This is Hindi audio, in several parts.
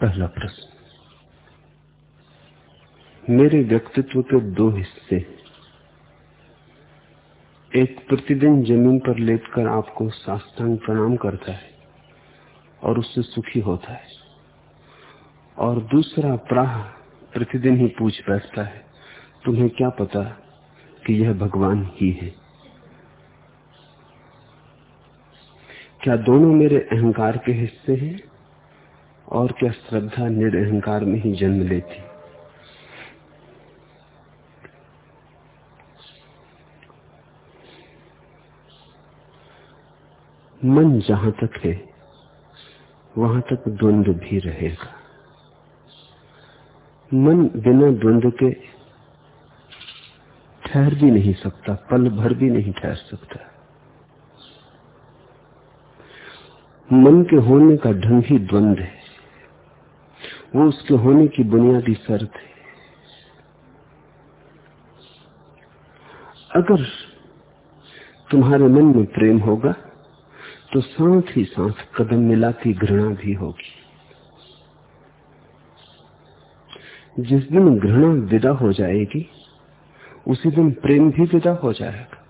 पहला प्रश्न। मेरे व्यक्तित्व के दो हिस्से। एक प्रतिदिन ज़मीन पर लेटकर आपको साष्टांग प्रणाम करता है और उससे सुखी होता है। और दूसरा प्राह प्रतिदिन ही पूछ बैठता है, तुम्हें क्या पता कि यह भगवान ही है? क्या दोनों मेरे अहंकार के हिस्से हैं? और क्या श्रद्धा निरअहकार में ही जन्म लेती। मन जहाँ तक है, वहाँ तक द्वंद्व भी रहेगा। मन बिना द्वंद्व के ठहर भी नहीं सकता, पल भर भी नहीं ठहर सकता। मन के होने का ढंग ही द्वंद्व है। वो उसके होने की बुनियादी शर्त है। अगर तुम्हारे मन में प्रेम होगा तो साथ ही साथ कदम मिलाती घृणा भी होगी। जिस दिन घृणा विदा हो जाएगी, उसी दिन प्रेम भी विदा हो जाएगा।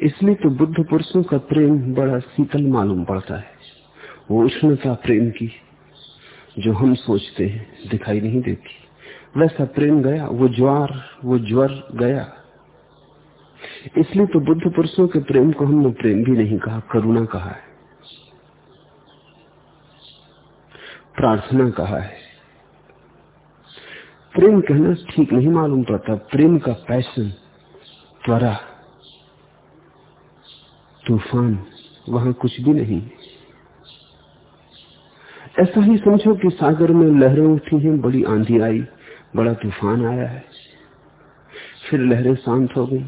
इसलिए तो बुद्ध पुरुषों का प्रेम बड़ा शीतल मालूम पड़ता है। वो उष्णता प्रेम की, जो हम सोचते हैं, दिखाई नहीं देती। वैसा प्रेम गया, वो ज्वार, वो ज्वर गया। इसलिए तो बुद्ध पुरुषों के प्रेम को हमने प्रेम भी नहीं कहा, करुणा कहा है। प्रार्थना कहा है। प्रेम कहना ठीक नहीं मालूम पड़ता, प्रेम का पैशन, त्वरा, तूफ़ान, वहाँ कुछ भी नहीं। ऐसा ही समझो कि सागर में लहरें उठी हैं, बड़ी आंधी आई, बड़ा तूफ़ान आया है। फिर लहरें शांत हो गई।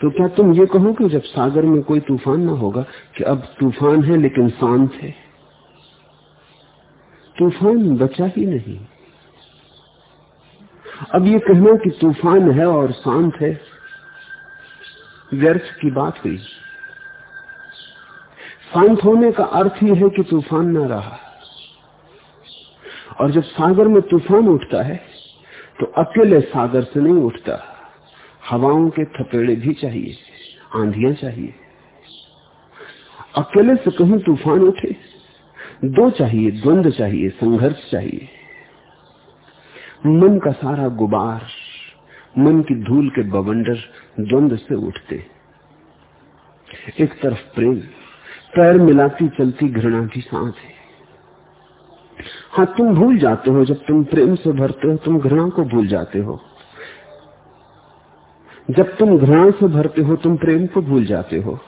तो क्या तुम ये कहो कि जब सागर में कोई तूफ़ान ना होगा, कि अब तूफ़ान है लेकिन शांत है? तूफ़ान बचा ही नहीं। अब ये कहना कि तूफ़ान है और शांत है, व्यर्थ की बात हुई। शांत होने का अर्थ ही है कि तूफ़ान ना रहा। और जब सागर में तूफ़ान उठता है तो अकेले सागर से नहीं उठता। हवाओं के थपेड़े भी चाहिए, आंधियाँ चाहिए। अकेले से कहीं तूफ़ान उठे, दो चाहिए, द्वंद चाहिए, संघर्ष चाहिए। मन का सारा गुबार, मन की धूल के बवंडर द्वंद से उठते। एक तरफ़ प्रेम पैर मिलाती चलती घृणा की सांस है। हाँ तुम भूल जाते हो जब तुम प्रेम से भरते हो, तुम घृणा को भूल जाते हो। जब तुम घृणा से भरते हो, तुम प्रेम को भूल जाते हो।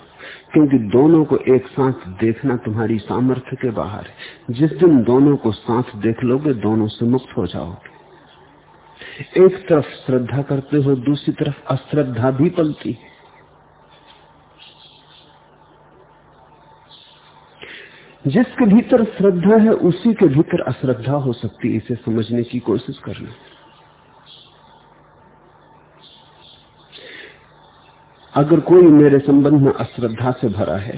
क्योंकि दोनों को एक साथ देखना तुम्हारी सामर्थ्य के बाहर है। जिस दिन दोनों को साथ देख लोगे, दोनों से मुक्त हो जाओगे। एक तरफ़ श्रद्धा करते हो, दूसरी तरफ़ अश्रद्धा भी पलती है। जिसके भीतर श्रद्धा है, उसी के भीतर अश्रद्धा हो सकती इसे समझने की कोशिश करना। अगर कोई मेरे संबंध में अश्रद्धा से भरा है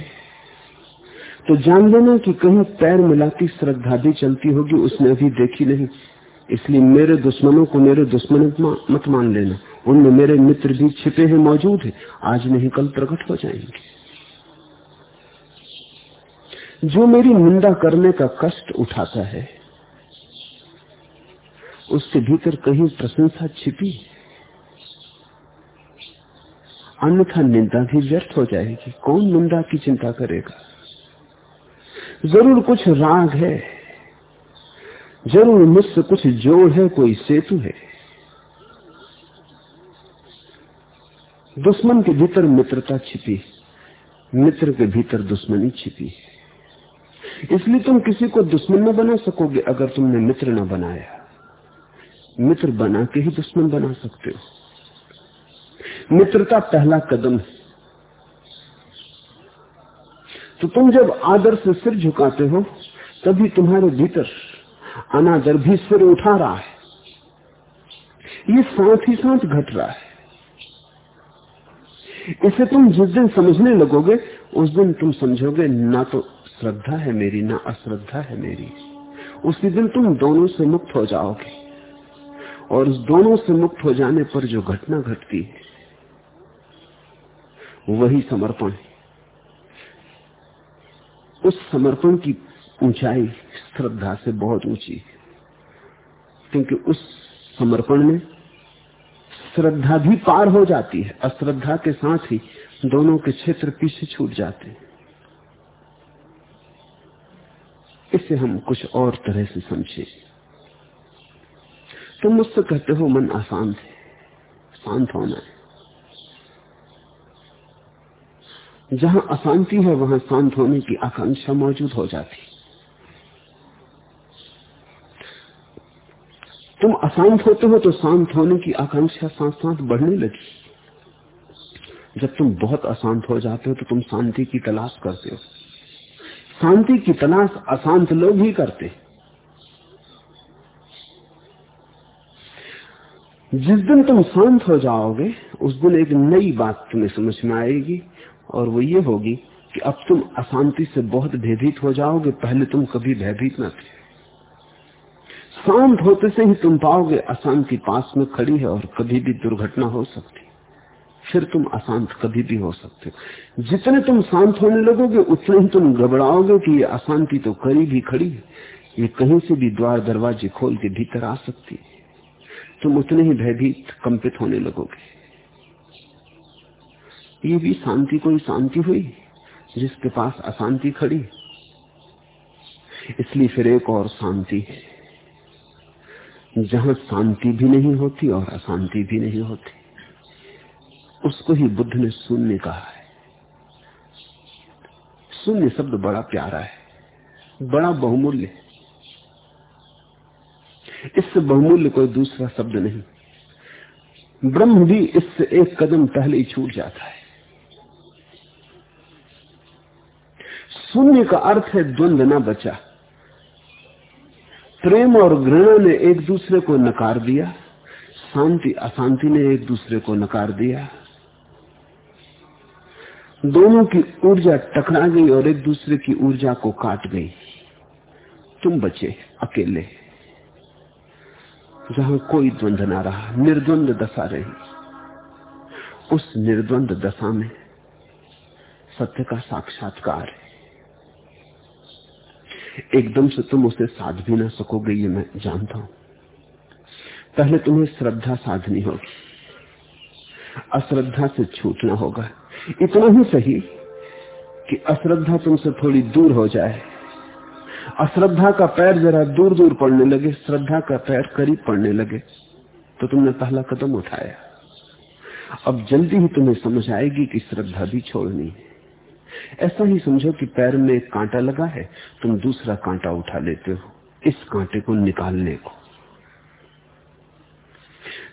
तो जान लेना कि कहीं पैर मिलाती श्रद्धा भी चलती होगी, उसने अभी देखी नहीं। इसलिए मेरे दुश्मनों को मेरे दुश्मन मत मान लेना। उनमें मेरे मित्र भी छिपे हैं, मौजूद है। आज नहीं, कल प्रकट हो जाएँगे। जो मेरी निंदा करने का कष्ट उठाता है उसके भीतर कहीं प्रशंसा छिपी अन्यथा निंदा भी व्यर्थ हो जाएगी। कौन निंदा की चिंता करेगा? ज़रूर कुछ राग है। ज़रूर मुझसे कुछ जोड़ है, कोई सेतु है। दुश्मन के भीतर मित्रता छिपी मित्र के भीतर दुश्मनी छिपी है। इसलिए तुम किसी को दुश्मन न बना सकोगे अगर तुमने मित्र न बनाया। मित्र बना के ही दुश्मन बना सकते हो। मित्रता पहला कदम है। तो तुम जब आदर से सिर झुकाते हो, तभी तुम्हारे भीतर अनादर भी सिर उठा रहा है। ये साथ ही साथ घट रहा है। इसे तुम जिस दिन समझने लगोगे, उस दिन तुम समझोगे, ना तो श्रद्धा है मेरी, ना अश्रद्धा है मेरी। उसी दिन तुम दोनों से मुक्त हो जाओगे। और उस दोनों से मुक्त हो जाने पर जो घटना घटती है, वही समर्पण है। उस समर्पण की ऊंचाई श्रद्धा से बहुत ऊँची है। क्योंकि उस समर्पण में श्रद्धा भी पार हो जाती है। अश्रद्धा के साथ ही दोनों के क्षेत्र पीछे छूट जाते हैं। इसे हम कुछ और तरह से समझे। तुम मुझसे कहते हो मन अशांत है, शांत होना है। जहाँ अशांति है, वहाँ शांत होने की आकांक्षा मौजूद हो जाती। तुम अशांत होते हो तो शांत होने की आकांक्षा साथ साथ बढ़ने लगी। जब तुम बहुत अशांत हो जाते हो तो तुम शांति की तलाश करते हो। शांति की तलाश अशांत लोग ही करते जिस दिन तुम शांत हो जाओगे, उस दिन एक नई बात तुम्हें समझ में आएगी, और वो ये होगी कि अब तुम अशांति से बहुत भयभीत हो जाओगे, पहले तुम कभी भयभीत न थे। शांत होते से ही तुम पाओगे अशांति पास में खड़ी है और कभी भी दुर्घटना हो सकती। फिर तुम अशांत कभी भी हो सकते हो। जितने तुम शांत होने लगोगे, उतने ही तुम घबराओगे कि ये अशांति तो करीब ही खड़ी है। ये कहीं से भी द्वार दरवाजे खोल के भीतर आ सकती है। तुम उतने ही भयभीत, कंपित होने लगोगे। ये भी शांति कोई शांति हुई, जिसके पास अशांति खड़ी इसलिए फिर एक और शांति है। जहाँ शांति भी नहीं होती और अशांति भी नहीं होती। उसको ही बुद्ध ने शून्य कहा है। शून्य शब्द बड़ा प्यारा है, बड़ा बहुमूल्य इससे बहुमूल्य कोई दूसरा शब्द नहीं। ब्रह्म भी इससे एक कदम पहले ही छूट जाता है। शून्य का अर्थ है द्वंद्व ना बचा। प्रेम और घृणा ने एक दूसरे को नकार दिया, शांति, अशांति ने एक दूसरे को नकार दिया। दोनों की ऊर्जा टकरा गई और एक दूसरे की ऊर्जा को काट गई। तुम बचे अकेले। जहाँ कोई द्वंद ना रहा, निर्द्वंद दशा रही। उस निर्द्वंद दशा में सत्य का साक्षात्कार है। एकदम से तुम उसे साध भी ना सकोगे, ये मैं जानता हूँ। पहले तुम्हें श्रद्धा साधनी होगी। अश्रद्धा से छूटना होगा। इतना ही सही कि अश्रद्धा तुमसे थोड़ी दूर हो जाए। अश्रद्धा का पैर जरा दूर दूर पड़ने लगे, श्रद्धा का पैर करीब पड़ने लगे तो तुमने पहला कदम उठाया। अब जल्दी ही तुम्हें समझ आएगी कि श्रद्धा भी छोड़नी है। ऐसा ही समझो कि पैर में एक कांटा लगा है, तुम दूसरा कांटा उठा लेते हो, इस कांटे को निकालने को।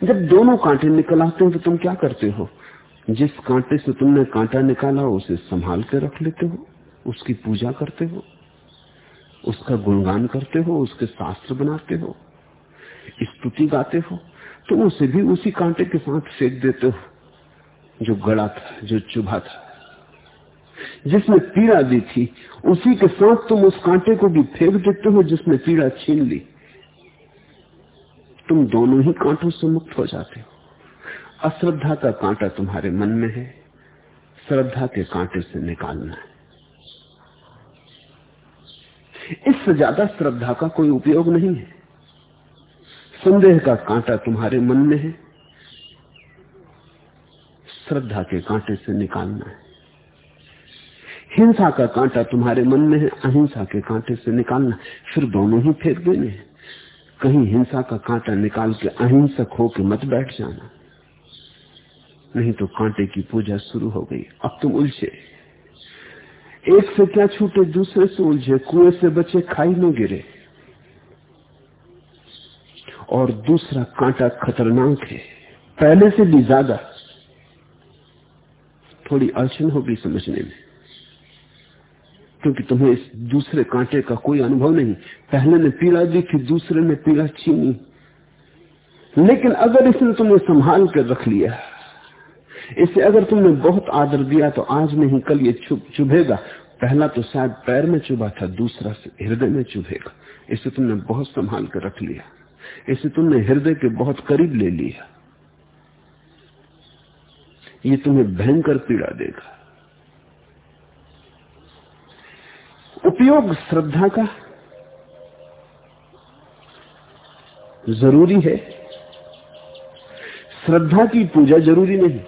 जब दोनों कांटे निकल आते हैं तो तुम क्या करते हो? जिस कांटे से तुमने कांटा निकाला, उसे संभाल के रख लेते हो। उसकी पूजा करते हो। उसका गुणगान करते हो। उसके शास्त्र बनाते हो। स्तुति गाते हो। तुम उसे भी उसी कांटे के साथ फेंक देते हो, जो गड़ा था, जो चुभा था। जिसने पीड़ा दी थी, उसी के साथ तुम उस कांटे को भी फेंक देते हो, जिसने पीड़ा छीन ली। तुम दोनों ही कांटों से मुक्त हो जाते हो। अश्रद्धा का कांटा तुम्हारे मन में है, श्रद्धा के कांटे से निकालना है। इससे ज़्यादा श्रद्धा का कोई उपयोग नहीं है। संदेह का कांटा तुम्हारे मन में है, श्रद्धा के कांटे से निकालना है। हिंसा का कांटा तुम्हारे मन में है, अहिंसा के कांटे से निकालना फिर दोनों ही फेंक देने कहीं हिंसा का कांटा निकाल के अहिंसक होके मत बैठ जाना। नहीं तो कांटे की पूजा शुरू हो गई। अब तुम उलझे। एक से क्या छूटे, दूसरे से उलझे। कुएँ से बचे खाई में गिरे। और दूसरा कांटा खतरनाक है। पहले से भी ज़्यादा। थोड़ी अड़चन होगी समझने में। क्योंकि तुम्हें इस दूसरे कांटे का कोई अनुभव नहीं। पहले ने पीड़ा दी थी, दूसरे ने पीड़ा छीनी। लेकिन अगर इसने तुम्हें संभाल कर रख लिया इसे अगर तुमने बहुत आदर दिया तो आज नहीं, कल ये चुभेगा। पहला तो शायद पैर में चुभा था, दूसरा हृदय में चुभेगा। इसे तुमने बहुत संभाल कर रख लिया। इसे तुमने हृदय के बहुत करीब ले लिया। ये तुम्हें भयंकर पीड़ा देगा। उपयोग श्रद्धा का ज़रूरी है। श्रद्धा की पूजा ज़रूरी नहीं।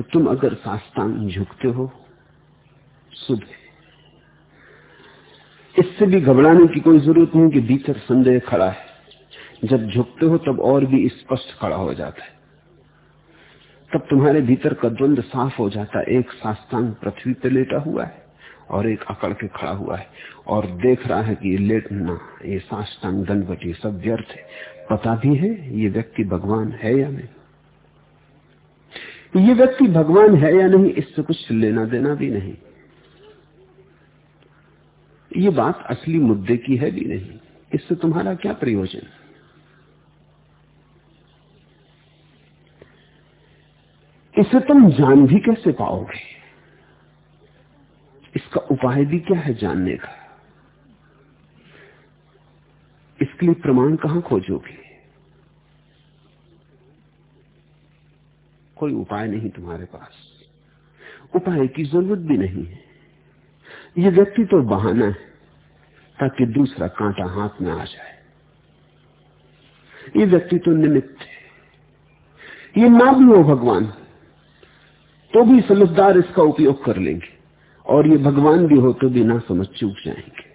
तो तुम अगर साष्टांग झुकते हो सुबह इससे भी घबराने की कोई ज़रूरत नहीं कि भीतर संदेह खड़ा है। जब झुकते हो, तब और भी स्पष्ट खड़ा हो जाता है। तब तुम्हारे भीतर का द्वंद साफ़ हो जाता है। एक साष्टांग पृथ्वी पर लेटा हुआ है और एक अकड़ के खड़ा हुआ है और देख रहा है कि ये लेटना ये साष्टांग दंडवट ये सब व्यर्थ है। पता भी है ये व्यक्ति भगवान है या नहीं। ये व्यक्ति भगवान है या नहीं, इससे कुछ लेना देना भी नहीं। ये बात असली मुद्दे की है भी नहीं। इससे तुम्हारा क्या प्रयोजन? इसे तुम जान भी कैसे पाओगे? इसका उपाय भी क्या है जानने का? इसके लिए प्रमाण कहाँ खोजोगे? कोई उपाय नहीं तुम्हारे पास। उपाय की ज़रूरत भी नहीं है। ये व्यक्ति तो बहाना है, ताकि दूसरा कांटा हाथ में आ जाए। ये व्यक्ति तो निमित्त है। ये ना भी हो भगवान तो भी समझदार इसका उपयोग कर लेंगे, और ये भगवान भी हो तो भी ना समझ चूक जाएँगे।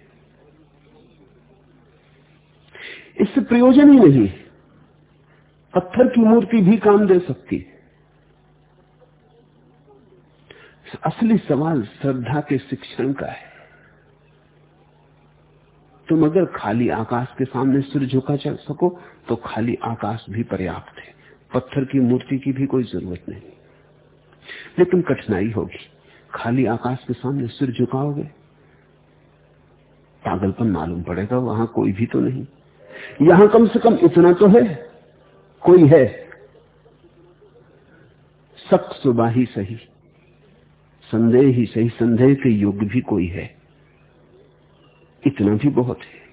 इससे प्रयोजन ही नहीं पत्थर की मूर्ति भी काम दे सकती है। असली सवाल श्रद्धा के शिक्षण का है। तुम अगर खाली आकाश के सामने सिर झुका चल सको तो खाली आकाश भी पर्याप्त है। पत्थर की मूर्ति की भी कोई ज़रूरत नहीं। लेकिन कठिनाई होगी। खाली आकाश के सामने सिर झुकाओगे। पागलपन मालूम पड़ेगा, वहाँ कोई भी तो नहीं। यहाँ कम से कम इतना तो है। कोई है। सक सुबह ही सही। संदेह ही सही, संदेह के योग्य भी कोई है। इतना भी बहुत है,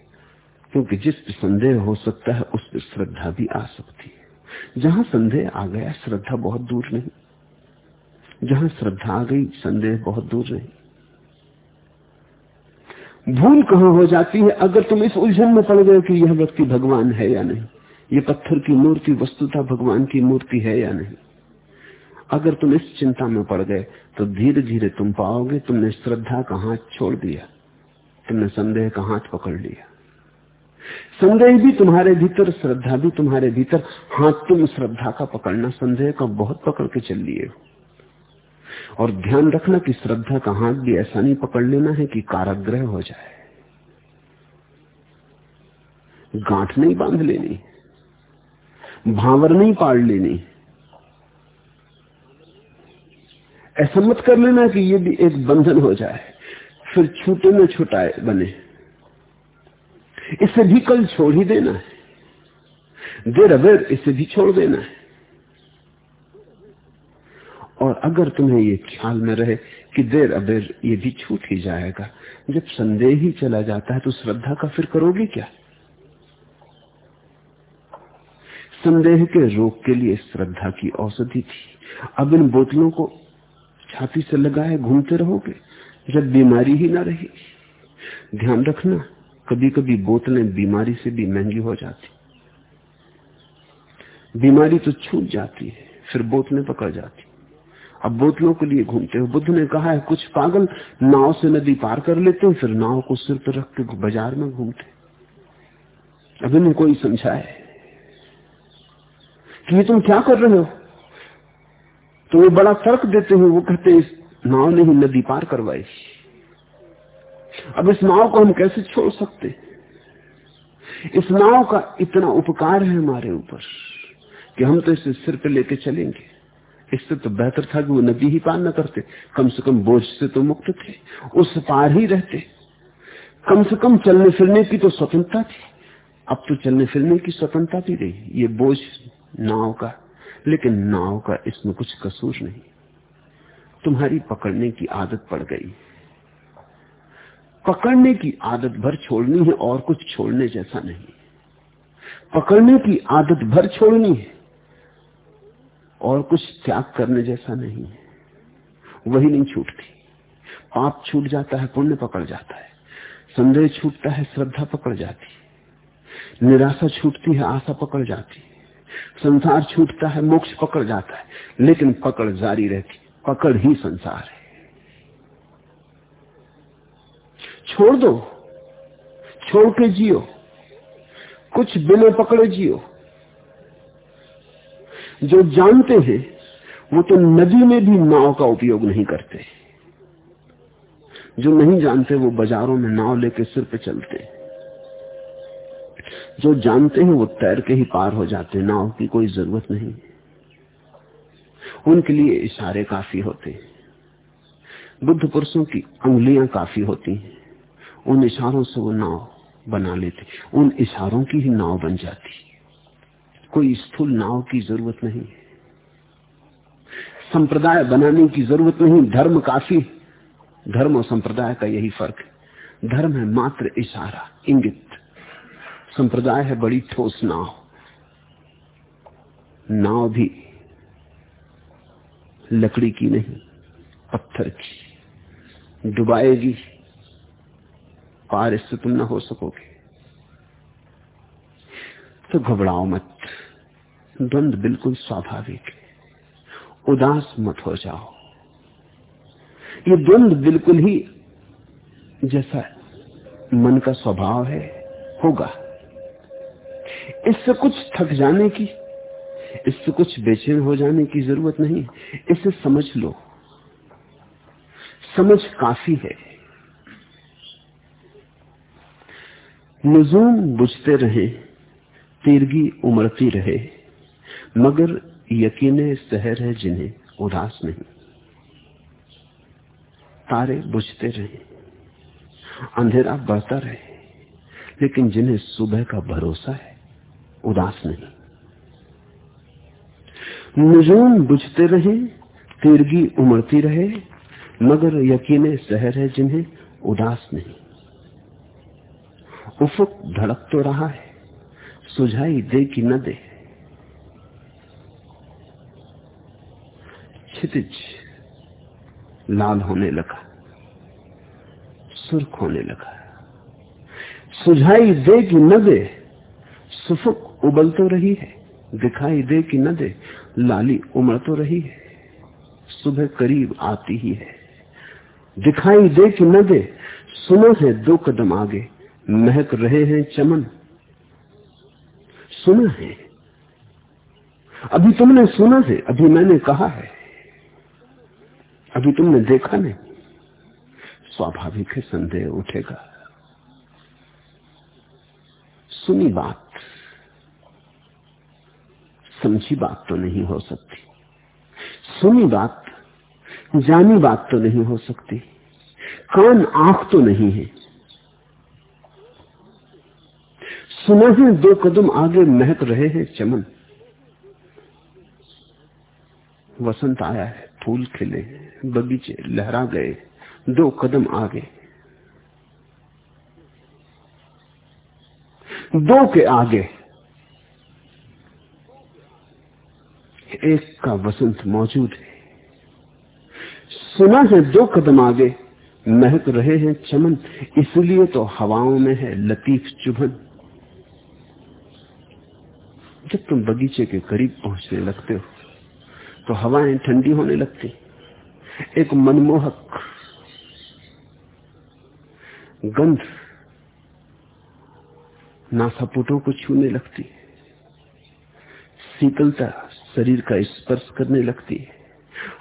क्योंकि जिस पर संदेह हो सकता है, उस पर श्रद्धा भी आ सकती है। जहाँ संदेह आ गया, श्रद्धा बहुत दूर नहीं। जहाँ श्रद्धा आ गई, संदेह बहुत दूर नहीं। भूल कहाँ हो जाती है, अगर तुम इस उलझन में पड़ गए कि यह व्यक्ति भगवान है या नहीं, ये पत्थर की मूर्ति, वस्तुता भगवान की मूर्ति है या नहीं। अगर तुम इस चिंता में पड़ गए तो धीरे धीरे तुम पाओगे तुमने श्रद्धा का हाथ छोड़ दिया। तुमने संदेह का हाथ पकड़ लिया। संदेह भी तुम्हारे भीतर, श्रद्धा भी तुम्हारे भीतर। हाथ तुम श्रद्धा का पकड़ना, संदेह का बहुत पकड़ के चल लिए हो। और ध्यान रखना कि श्रद्धा का हाथ भी ऐसा नहीं पकड़ लेना है कि काराग्रह हो जाए। गांठ नहीं बाँध लेनी। भावर नहीं पाड़ लेनी। ऐसा मत कर लेना कि ये भी एक बंधन हो जाए, फिर छूटे में छुटाए बने। इसे भी कल छोड़ ही देना है। देर अबेर इसे भी छोड़ देना है। और अगर तुम्हें ये ख्याल में रहे कि देर अबेर ये भी छूट ही जाएगा, जब संदेह ही चला जाता है तो श्रद्धा का फिर करोगे क्या? संदेह के रोग के लिए श्रद्धा की औषधि थी। अब इन बोतलों को छाती से लगाए घूमते रहोगे, जब बीमारी ही ना रही। ध्यान रखना कभी कभी बोतलें बीमारी से भी महँगी हो जाती। बीमारी तो छूट जाती है, फिर बोतलें पकड़ जाती। अब बोतलों के लिए घूमते हो। बुद्ध ने कहा है, कुछ पागल नाव से नदी पार कर लेते हैं, फिर नाव को सिर पर रख के बाज़ार में घूमते अब इन्हें कोई समझाए कि ये तुम क्या कर रहे हो? तो वो बड़ा तर्क देते हुए वो कहते इस नाव ने ही नदी पार करवाई। अब इस नाव को हम कैसे छोड़ सकते? इस नाव का इतना उपकार है हमारे ऊपर कि हम तो इसे सिर पे लेके चलेंगे। इससे तो बेहतर था कि वो नदी ही पार न करते। कम से कम बोझ से तो मुक्त थे, उस पार ही रहते। कम से कम चलने फिरने की तो स्वतंत्रता थी। अब तो चलने फिरने की स्वतंत्रता भी रही ये बोझ नाव का लेकिन नाव का इसमें कुछ कसूर नहीं। तुम्हारी पकड़ने की आदत पड़ गई। पकड़ने की आदत भर छोड़नी है और कुछ छोड़ने जैसा नहीं। पकड़ने की आदत भर छोड़नी है और कुछ त्याग करने जैसा नहीं। है वही नहीं छूटती। पाप छूट जाता है, पुण्य पकड़ जाता है। संदेह छूटता है, श्रद्धा पकड़ जाती है। निराशा छूटती है, आशा पकड़ जाती है। संसार छूटता है, मोक्ष पकड़ जाता है, लेकिन पकड़ जारी रहती, पकड़ ही संसार है। छोड़ दो, छोड़ के जियो, कुछ बिना पकड़े जियो। जो जानते हैं, वो तो नदी में भी नाव का उपयोग नहीं करते। जो नहीं जानते, वो बाजारों में नाव लेके सिर पे चलते जो जानते हैं वो तैर के ही पार हो जाते हैं नाव की कोई ज़रूरत नहीं। उनके लिए इशारे काफ़ी होते हैं। बुद्ध पुरुषों की उंगलियाँ काफ़ी होती हैं। उन इशारों से वो नाव बना लेते उन इशारों की ही नाव बन जाती कोई स्थूल नाव की ज़रूरत नहीं। संप्रदाय बनाने की ज़रूरत नहीं। धर्म काफ़ी धर्म और संप्रदाय का यही फ़र्क है। धर्म है मात्र इशारा, इंगित। संप्रदाय है बड़ी ठोस नाव। नाव भी लकड़ी की नहीं, पत्थर की। डुबाएगी, पार इससे तुम ना हो सकोगे। तो घबराओ मत। द्वंद बिल्कुल स्वाभाविक है। उदास मत हो जाओ। ये द्वंद बिल्कुल ही जैसा मन का स्वभाव है, होगा। इससे कुछ थक जाने की, इससे कुछ बेचैन हो जाने की ज़रूरत नहीं। इसे समझ लो। समझ काफ़ी है। नजूम बुझते रहे, तीरगी उमड़ती रहे, मगर यकीन शहर है जिन्हें उदास नहीं। तारे बुझते रहे, अंधेरा बढ़ता रहे, लेकिन जिन्हें सुबह का भरोसा है उदास नहीं। नजूम बुझते रहे, तीरगी उमड़ती रहे, मगर यकीन शहर है जिन्हें उदास नहीं। उफुक धड़क तो रहा है, सुझाई दे कि न दे। क्षितिज लाल होने लगा, सुर्ख होने लगा। सुझाई दे कि न दे, सुफुक उबल तो रही है, दिखाई दे कि न दे, लाली उमड़ तो रही है, सुबह करीब आती ही है। दिखाई दे कि न दे, सुनो है दो कदम आगे, महक रहे हैं चमन। सुना है। अभी तुमने सुना है, अभी मैंने कहा है। अभी तुमने देखा नहीं। स्वाभाविक है, संदेह उठेगा। सुनी बात। समझी बात तो नहीं हो सकती। सुनी बात, जानी बात तो नहीं हो सकती। कान, आँख तो नहीं है। सुना ही, दो कदम आगे महक रहे हैं चमन। वसंत आया है, फूल खिले बगीचे लहरा गए दो कदम आगे। दो के आगे। एक का वसंत मौजूद है। सुना है दो कदम आगे, महक रहे हैं चमन, इसलिए तो हवाओं में है लतीफ चुभन। जब तुम बगीचे के करीब पहुँचने लगते हो तो हवाएँ ठंडी होने लगती। एक मनमोहक गंध नासापुटों को छूने लगती। शीतलता शरीर का स्पर्श करने लगती है।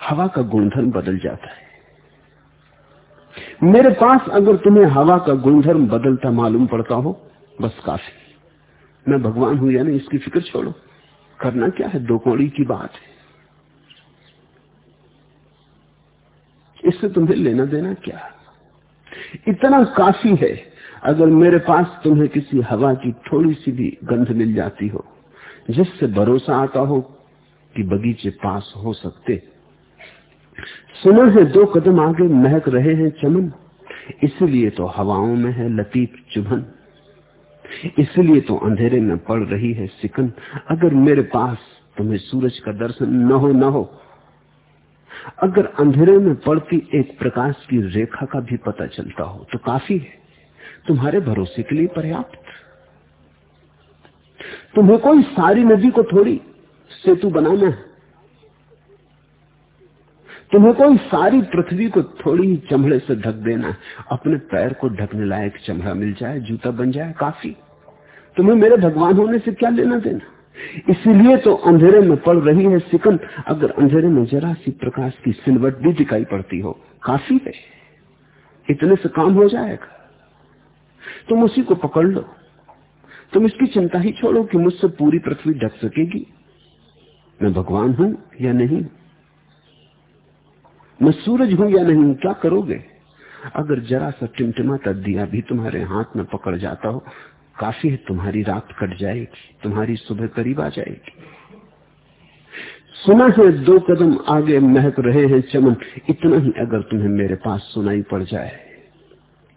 हवा का गुणधर्म बदल जाता है। मेरे पास अगर तुम्हें हवा का गुणधर्म बदलता मालूम पड़ता हो, बस काफ़ी। मैं भगवान हूँ या नहीं इसकी फ़िक्र छोड़ो। करना क्या है? दो कौड़ी की बात है। इससे तुम्हें लेना देना क्या? इतना काफ़ी है। अगर मेरे पास तुम्हें किसी हवा की थोड़ी सी भी गंध मिल जाती हो, जिससे भरोसा आता हो कि बगीचे पास हो सकते। सुना है दो कदम आगे महक रहे हैं चमन। इसलिए तो हवाओं में है लतीफ चुभन। इसलिए तो अंधेरे में पड़ रही है सिकन। अगर मेरे पास तुम्हें सूरज का दर्शन न हो न हो। अगर अंधेरे में पड़ती एक प्रकाश की रेखा का भी पता चलता हो तो काफ़ी है। तुम्हारे भरोसे के लिए पर्याप्त। तुम्हें कोई सारी नदी को थोड़ी सेतु बनाना है। तुम्हें कोई सारी पृथ्वी को थोड़ी ही चमड़े से ढक देना है। अपने पैर को ढकने लायक चमड़ा मिल जाए, जूता बन जाए, काफ़ी। तुम्हें मेरे भगवान होने से क्या लेना देना? इसलिए तो अंधेरे में पड़ रही है सिकन अगर अंधेरे में जरा सी प्रकाश की सिलवट भी दिखाई पड़ती हो, काफ़ी है। इतने से काम हो जाएगा। तुम उसी को पकड़ लो। तुम इसकी चिंता ही छोड़ो कि मुझसे पूरी पृथ्वी ढक सकेगी। मैं भगवान हूँ या नहीं? मैं सूरज हूँ या नहीं? क्या करोगे? अगर जरा सा टिमटिमाता दिया भी तुम्हारे हाथ में पकड़ जाता हो, काफ़ी है, तुम्हारी रात कट जाएगी, तुम्हारी सुबह करीब आ जाएगी। सुना है, दो कदम आगे महक रहे हैं चमन, इतना ही अगर तुम्हें मेरे पास सुनाई पड़ जाए,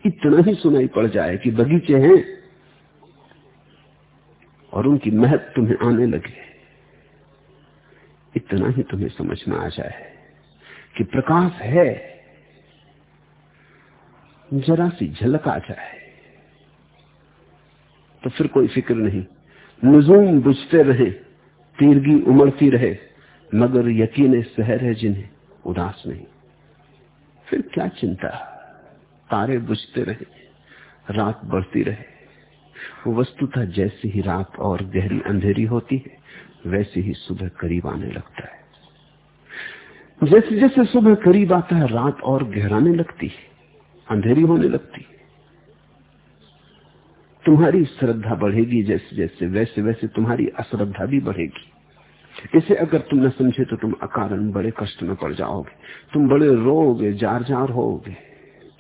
इतना ही सुनाई पड़ जाए कि बगीचे हैं और उनकी महक तुम्हें आने लगे। इतना ही तुम्हें समझ में आ जाए कि प्रकाश है। जरा सी झलक आ जाए। तो फिर कोई फ़िक्र नहीं। नजूम बुझते रहे, तीरगी उमड़ती रहे, मगर यकीन शहर है जिन्हें उदास नहीं। फिर क्या चिंता? तारे बुझते रहे, रात बढ़ती रहे। वस्तुतः जैसी ही रात और गहरी अंधेरी होती है वैसे ही सुबह करीब आने लगता है। जैसे जैसे सुबह करीब आता है, रात और गहराने लगती है, अंधेरी होने लगती है। तुम्हारी श्रद्धा बढ़ेगी जैसे जैसे, वैसे वैसे तुम्हारी अश्रद्धा भी बढ़ेगी। इसे अगर तुम न समझे तो तुम अकारण बड़े कष्ट में पड़ जाओगे। तुम बड़े रोगे जार जार होगे,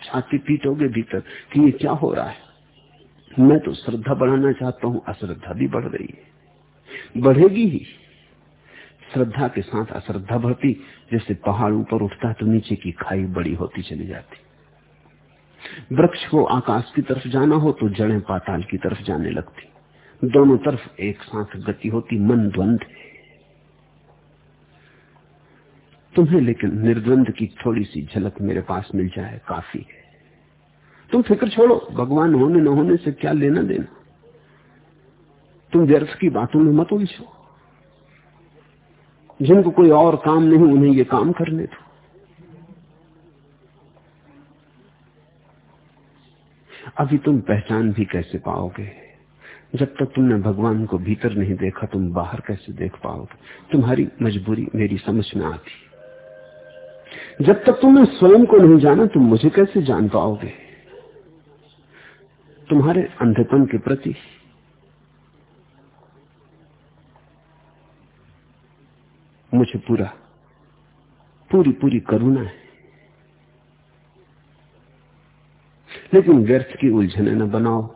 छाती पीटोगे भीतर कि ये क्या हो रहा है? मैं तो श्रद्धा बढ़ाना चाहता हूँ, अश्रद्धा भी बढ़ रही है। बढ़ेगी ही। श्रद्धा के साथ अश्रद्धा बढ़ती, जैसे पहाड़ ऊपर उठता है तो नीचे की खाई बड़ी होती चली जाती। वृक्ष को आकाश की तरफ़ जाना हो तो जड़ें पाताल की तरफ़ जाने लगती। दोनों तरफ़ एक साथ गति होती, मन द्वंद तुम्हें लेकिन निर्द्वंद की थोड़ी सी झलक मेरे पास मिल जाए, काफ़ी है। तुम फ़िक्र छोड़ो, भगवान होने न होने से क्या लेना देना? तुम व्यर्थ की बातों में मत उलझो। जिनको कोई और काम नहीं, उन्हें ये काम करने दो। अभी तुम पहचान भी कैसे पाओगे? जब तक तुमने भगवान को भीतर नहीं देखा, तुम बाहर कैसे देख पाओगे? तुम्हारी मजबूरी मेरी समझ में आती। जब तक तुमने स्वयं को नहीं जाना, तुम मुझे कैसे जान पाओगे? तुम्हारे अंधेपन के प्रति मुझे पूरा, पूरी पूरी करुणा है। लेकिन व्यर्थ की उलझने न बनाओ।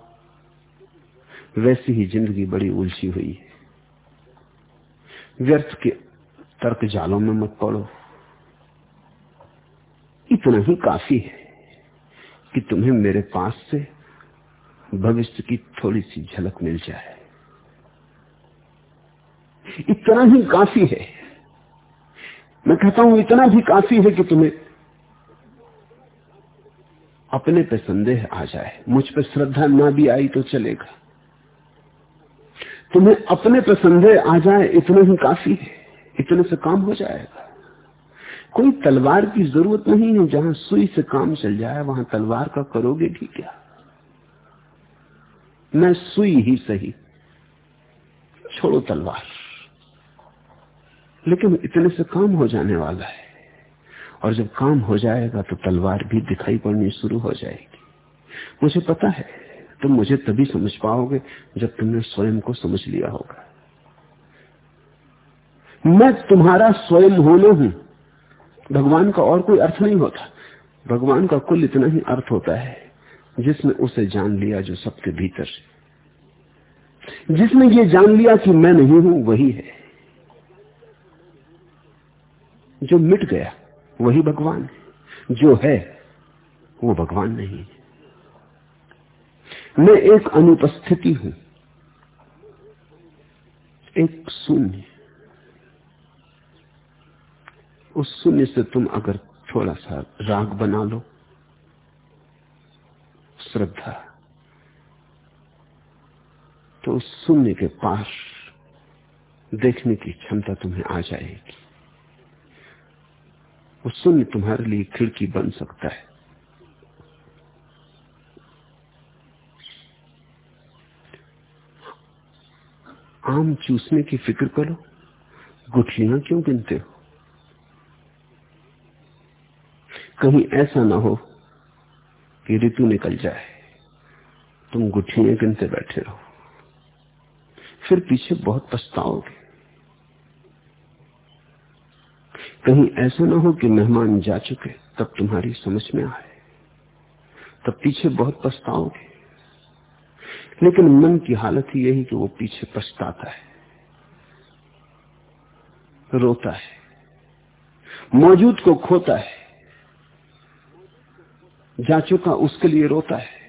वैसी ही ज़िंदगी बड़ी उलझी हुई है। व्यर्थ के तर्क जालों में मत पड़ो। इतना ही काफ़ी है कि तुम्हें मेरे पास से भविष्य की थोड़ी सी झलक मिल जाए। इतना ही काफ़ी है। मैं कहता हूँ, इतना भी काफ़ी है कि तुम्हें अपने पे संदेह आ जाए, मुझ पे श्रद्धा ना भी आई तो चलेगा। तुम्हें अपने पे संदेह आ जाए, इतना ही काफ़ी है, इतने से काम हो जाएगा। कोई तलवार की ज़रूरत नहीं है, जहाँ सुई से काम चल जाए, वहाँ तलवार का करोगे भी क्या? मैं सुई ही सही, छोड़ो तलवार। लेकिन इतने से काम हो जाने वाला है। और जब काम हो जाएगा तो तलवार भी दिखाई पड़नी शुरू हो जाएगी। मुझे पता है, तुम मुझे तभी समझ पाओगे जब तुमने स्वयं को समझ लिया होगा। मैं तुम्हारा स्वयं होना हूँ। भगवान का और कोई अर्थ नहीं होता। भगवान का कुल इतना ही अर्थ होता है, जिसने उसे जान लिया जो सबके भीतर जिसने ये जान लिया कि मैं नहीं हूँ, वही है। जो मिट गया, वही भगवान है। जो है, वो भगवान नहीं है। मैं एक अनुपस्थिति हूँ, एक शून्य। उस शून्य से तुम अगर थोड़ा सा राग बना लो, श्रद्धा तो उस शून्य के पास देखने की क्षमता तुम्हें आ जाएगी। वो शून्य तुम्हारे लिए खिड़की बन सकता है। आम चूसने की फ़िक्र करो, गुठलियाँ क्यों गिनते हो? कहीं ऐसा ना हो कि ऋतु निकल जाए, तुम गुठलियाँ गिनते बैठे रहो। फिर पीछे बहुत पछताओगे। कहीं ऐसा ना हो कि मेहमान जा चुके, तब तुम्हारी समझ में आए। तब पीछे बहुत पछताओगे। लेकिन मन की हालत ही यही कि वो पीछे पछताता है, रोता है, मौजूद को खोता है, जा चुका उसके लिए रोता है।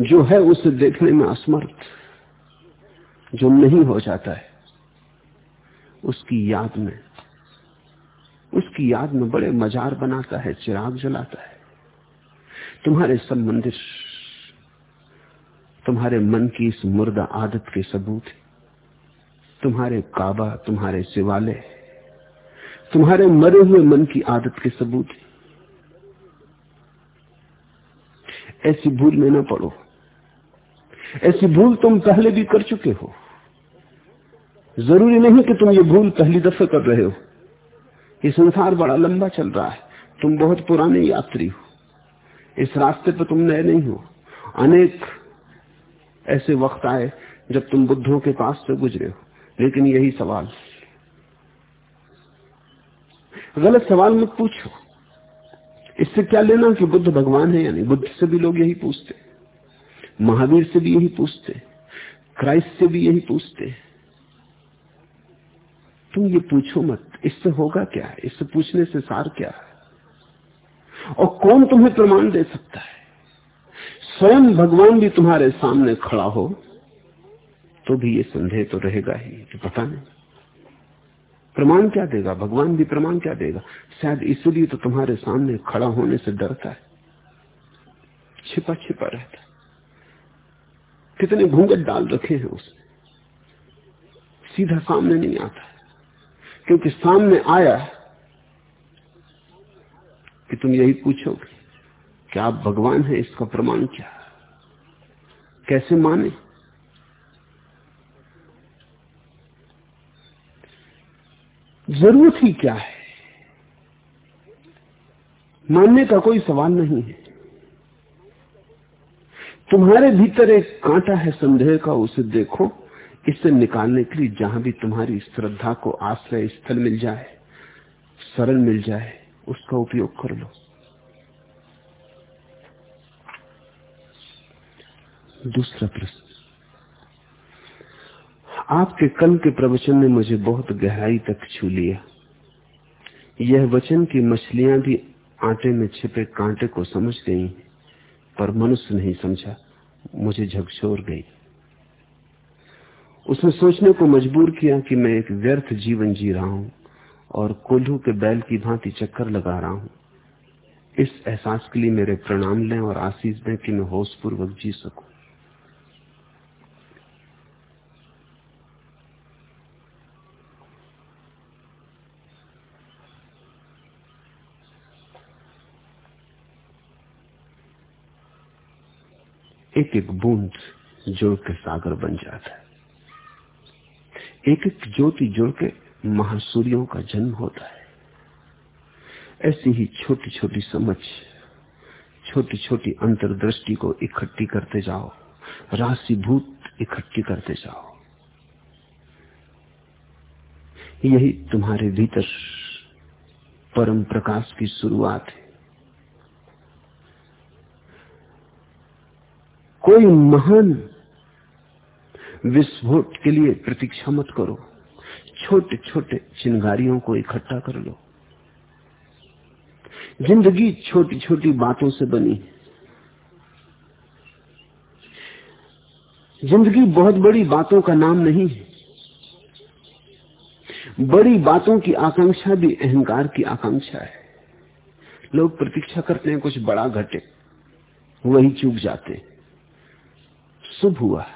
जो है उसे देखने में असमर्थ, जो नहीं हो जाता है, उसकी याद में उसकी याद में बड़े मजार बनाता है, चिराग जलाता है। तुम्हारे सब मंदिर तुम्हारे मन की इस मुर्दा आदत के सबूत तुम्हारे काबा, तुम्हारे शिवालय तुम्हारे मरे हुए मन की आदत के सबूत ऐसी भूल में ना पड़ो। ऐसी भूल तुम पहले भी कर चुके हो। ज़रूरी नहीं कि तुम ये भूल पहली दफे कर रहे हो। ये संसार बड़ा लंबा चल रहा है। तुम बहुत पुराने यात्री हो। इस रास्ते पर तुम नए नहीं हो। अनेक ऐसे वक्त आए जब तुम बुद्धों के पास से गुजरे हो। लेकिन यही सवाल। गलत सवाल मत पूछो। इससे क्या लेना कि बुद्ध भगवान है या नहीं? बुद्ध से भी लोग यही पूछते। महावीर से भी यही पूछते। क्राइस्ट से भी यही पूछते। तुम ये पूछो मत। इससे होगा क्या? है इससे पूछने से सार क्या? है और कौन तुम्हें प्रमाण दे सकता है? स्वयं भगवान भी तुम्हारे सामने खड़ा हो तो भी ये संदेह तो रहेगा ही कि पता नहीं। प्रमाण क्या देगा? भगवान भी प्रमाण क्या देगा? शायद इसलिए तो तुम्हारे सामने खड़ा होने से डरता है। छिपा छिपा रहता है। कितने घूंघट डाल रखे हैं उसने सीधा सामने नहीं आता। क्योंकि सामने आया कि तुम यही पूछोगे, कि आप भगवान हैं, इसका प्रमाण क्या? कैसे माने? ज़रूरत ही क्या है? मानने का कोई सवाल नहीं है। तुम्हारे भीतर एक कांटा है, संदेह का, उसे देखो। इसे निकालने के लिए जहाँ भी तुम्हारी श्रद्धा को आश्रय स्थल मिल जाए सरल मिल जाए, उसका उपयोग कर लो। दूसरा प्रश्न। आपके कल के प्रवचन ने मुझे बहुत गहराई तक छू लिया। यह वचन की मछलियाँ भी आटे में छिपे कांटे को समझ गई, पर मनुष्य नहीं समझा, मुझे झकझोर गई। उसने सोचने को मजबूर किया कि मैं एक व्यर्थ जीवन जी रहा हूँ और कोल्हू के बैल की भांति चक्कर लगा रहा हूँ। इस एहसास के लिए मेरे प्रणाम लें और आशीष दें कि मैं होश पूर्वक जी सकूँ। एक एक बूंद जोड़ के सागर बन जाता है। एक एक ज्योति जुड़ के महासूर्यों का जन्म होता है। ऐसी ही छोटी छोटी समझ छोटी छोटी अंतर्दृष्टि को इकट्ठी करते जाओ, राशिभूत इकट्ठी करते जाओ। यही तुम्हारे भीतर परम प्रकाश की शुरुआत है। कोई महान विस्फोट के लिए प्रतीक्षा मत करो। छोटे छोटे चिंगारियों को इकट्ठा कर लो। ज़िंदगी छोटी छोटी बातों से बनी है। ज़िंदगी बहुत बड़ी बातों का नाम नहीं है। बड़ी बातों की आकांक्षा भी अहंकार की आकांक्षा है। लोग प्रतीक्षा करते हैं कुछ बड़ा घटे वही चूक जाते शुभ हुआ।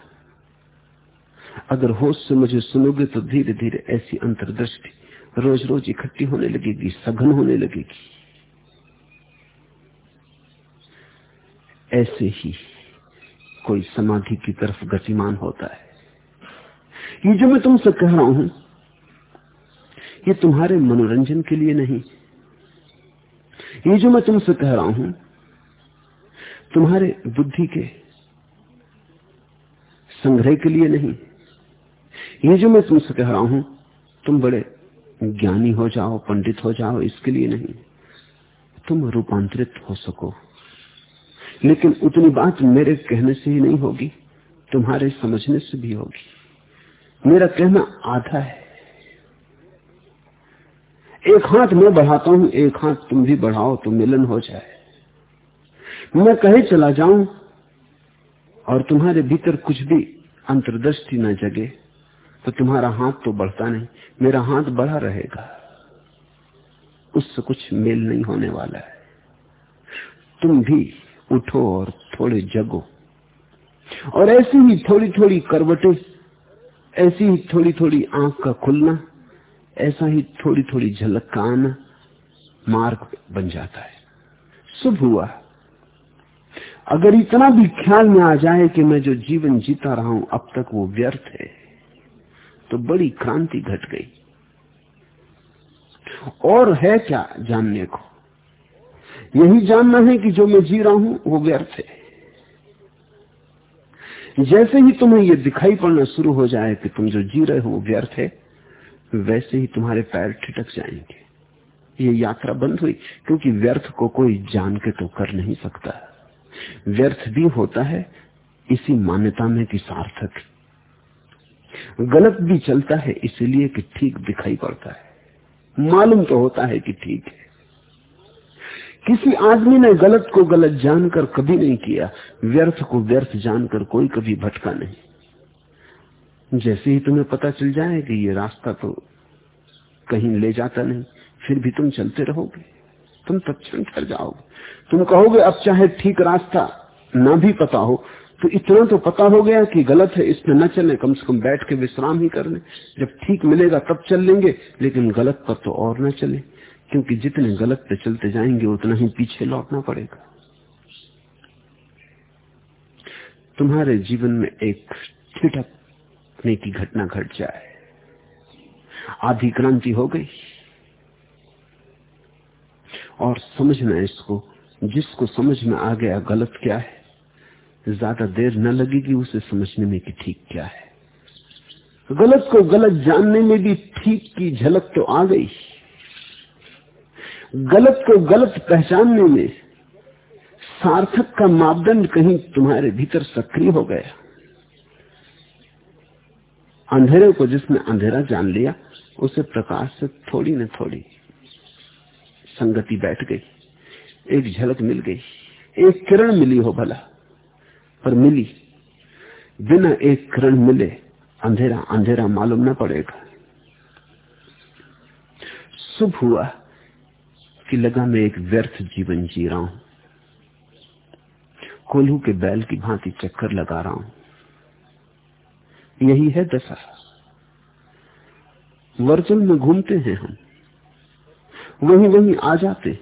अगर होश से मुझे सुनोगे तो धीरे धीरे ऐसी अंतर्दृष्टि रोज रोज इकट्ठी होने लगेगी, सघन होने लगेगी। ऐसे ही कोई समाधि की तरफ़ गतिमान होता है। ये जो मैं तुमसे कह रहा हूँ, ये तुम्हारे मनोरंजन के लिए नहीं। ये जो मैं तुमसे कह रहा हूँ, तुम्हारे बुद्धि के संग्रह के लिए नहीं। ये जो मैं तुमसे कह रहा हूँ, तुम बड़े ज्ञानी हो जाओ, पंडित हो जाओ, इसके लिए नहीं। तुम रूपांतरित हो सको। लेकिन उतनी बात मेरे कहने से ही नहीं होगी, तुम्हारे समझने से भी होगी। मेरा कहना आधा है। एक हाथ मैं बढ़ाता हूँ, एक हाथ तुम भी बढ़ाओ तो मिलन हो जाए। मैं कहे चला जाऊँ और तुम्हारे भीतर कुछ भी अंतर्दृष्टि न जगे तो तुम्हारा हाथ तो बढ़ता नहीं, मेरा हाथ बढ़ा रहेगा। उससे कुछ मेल नहीं होने वाला है। तुम भी उठो और थोड़े जगो। और ऐसी ही थोड़ी थोड़ी करवटें, ऐसी ही थोड़ी थोड़ी आँख का खुलना, ऐसा ही थोड़ी थोड़ी झलक का आना मार्ग बन जाता है। शुभ हुआ। अगर इतना भी ख्याल में आ जाए कि मैं जो जीवन जीता रहा हूँ, अब तक वो व्यर्थ है। तो बड़ी क्रांति घट गई। और है क्या जानने को? यही जानना है कि जो मैं जी रहा हूँ, वो व्यर्थ है। जैसे ही तुम्हें ये दिखाई पड़ना शुरू हो जाए कि तुम जो जी रहे हो, वो व्यर्थ है, वैसे ही तुम्हारे पैर ठिटक जाएँगे। ये यात्रा बंद हुई, क्योंकि व्यर्थ को कोई जान के तो कर नहीं सकता। व्यर्थ भी होता है, इसी मान्यता में कि सार्थक गलत भी चलता है, इसलिए कि ठीक दिखाई पड़ता है। मालूम तो होता है कि ठीक है। किसी आदमी ने गलत को गलत जानकर कभी नहीं किया, व्यर्थ को व्यर्थ जानकर कोई कभी भटका नहीं। जैसे ही तुम्हें पता चल जाए कि ये रास्ता तो कहीं ले जाता नहीं, फिर भी तुम चलते रहोगे। तुम तत्ण कर जाओगे। तुम कहोगे, अब चाहे ठीक रास्ता ना भी पता हो तो इतना तो पता हो गया कि गलत है, इसमें न चले, कम से कम बैठ के विश्राम ही कर ले। जब ठीक मिलेगा तब चल लेंगे, लेकिन गलत पर तो और न चले, क्योंकि जितने गलत पे चलते जाएँगे, उतना ही पीछे लौटना पड़ेगा। तुम्हारे जीवन में एक घटने की घटना घट जाए। आधी क्रांति हो गई। और समझना इसको, जिसको समझ में आ गया गलत क्या है? ज़्यादा देर न लगेगी उसे समझने में कि ठीक क्या है। गलत को गलत जानने में भी ठीक की झलक तो आ गई। गलत को गलत पहचानने में सार्थक का मापदंड कहीं तुम्हारे भीतर सक्रिय हो गया। अंधेरे को जिसने अंधेरा जान लिया, उसे प्रकाश से थोड़ी न थोड़ी संगति बैठ गई। एक झलक मिल गई। एक किरण मिली हो भला। पर मिली। बिना एक किरण मिले, अंधेरा अंधेरा मालूम न पड़ेगा। शुभ हुआ कि लगा मैं एक व्यर्थ जीवन जी रहा हूँ। कोल्हू के बैल की भांति चक्कर लगा रहा हूँ। यही है दशा। वर्जन में घूमते हैं हम। वहीं वहीं आ जाते,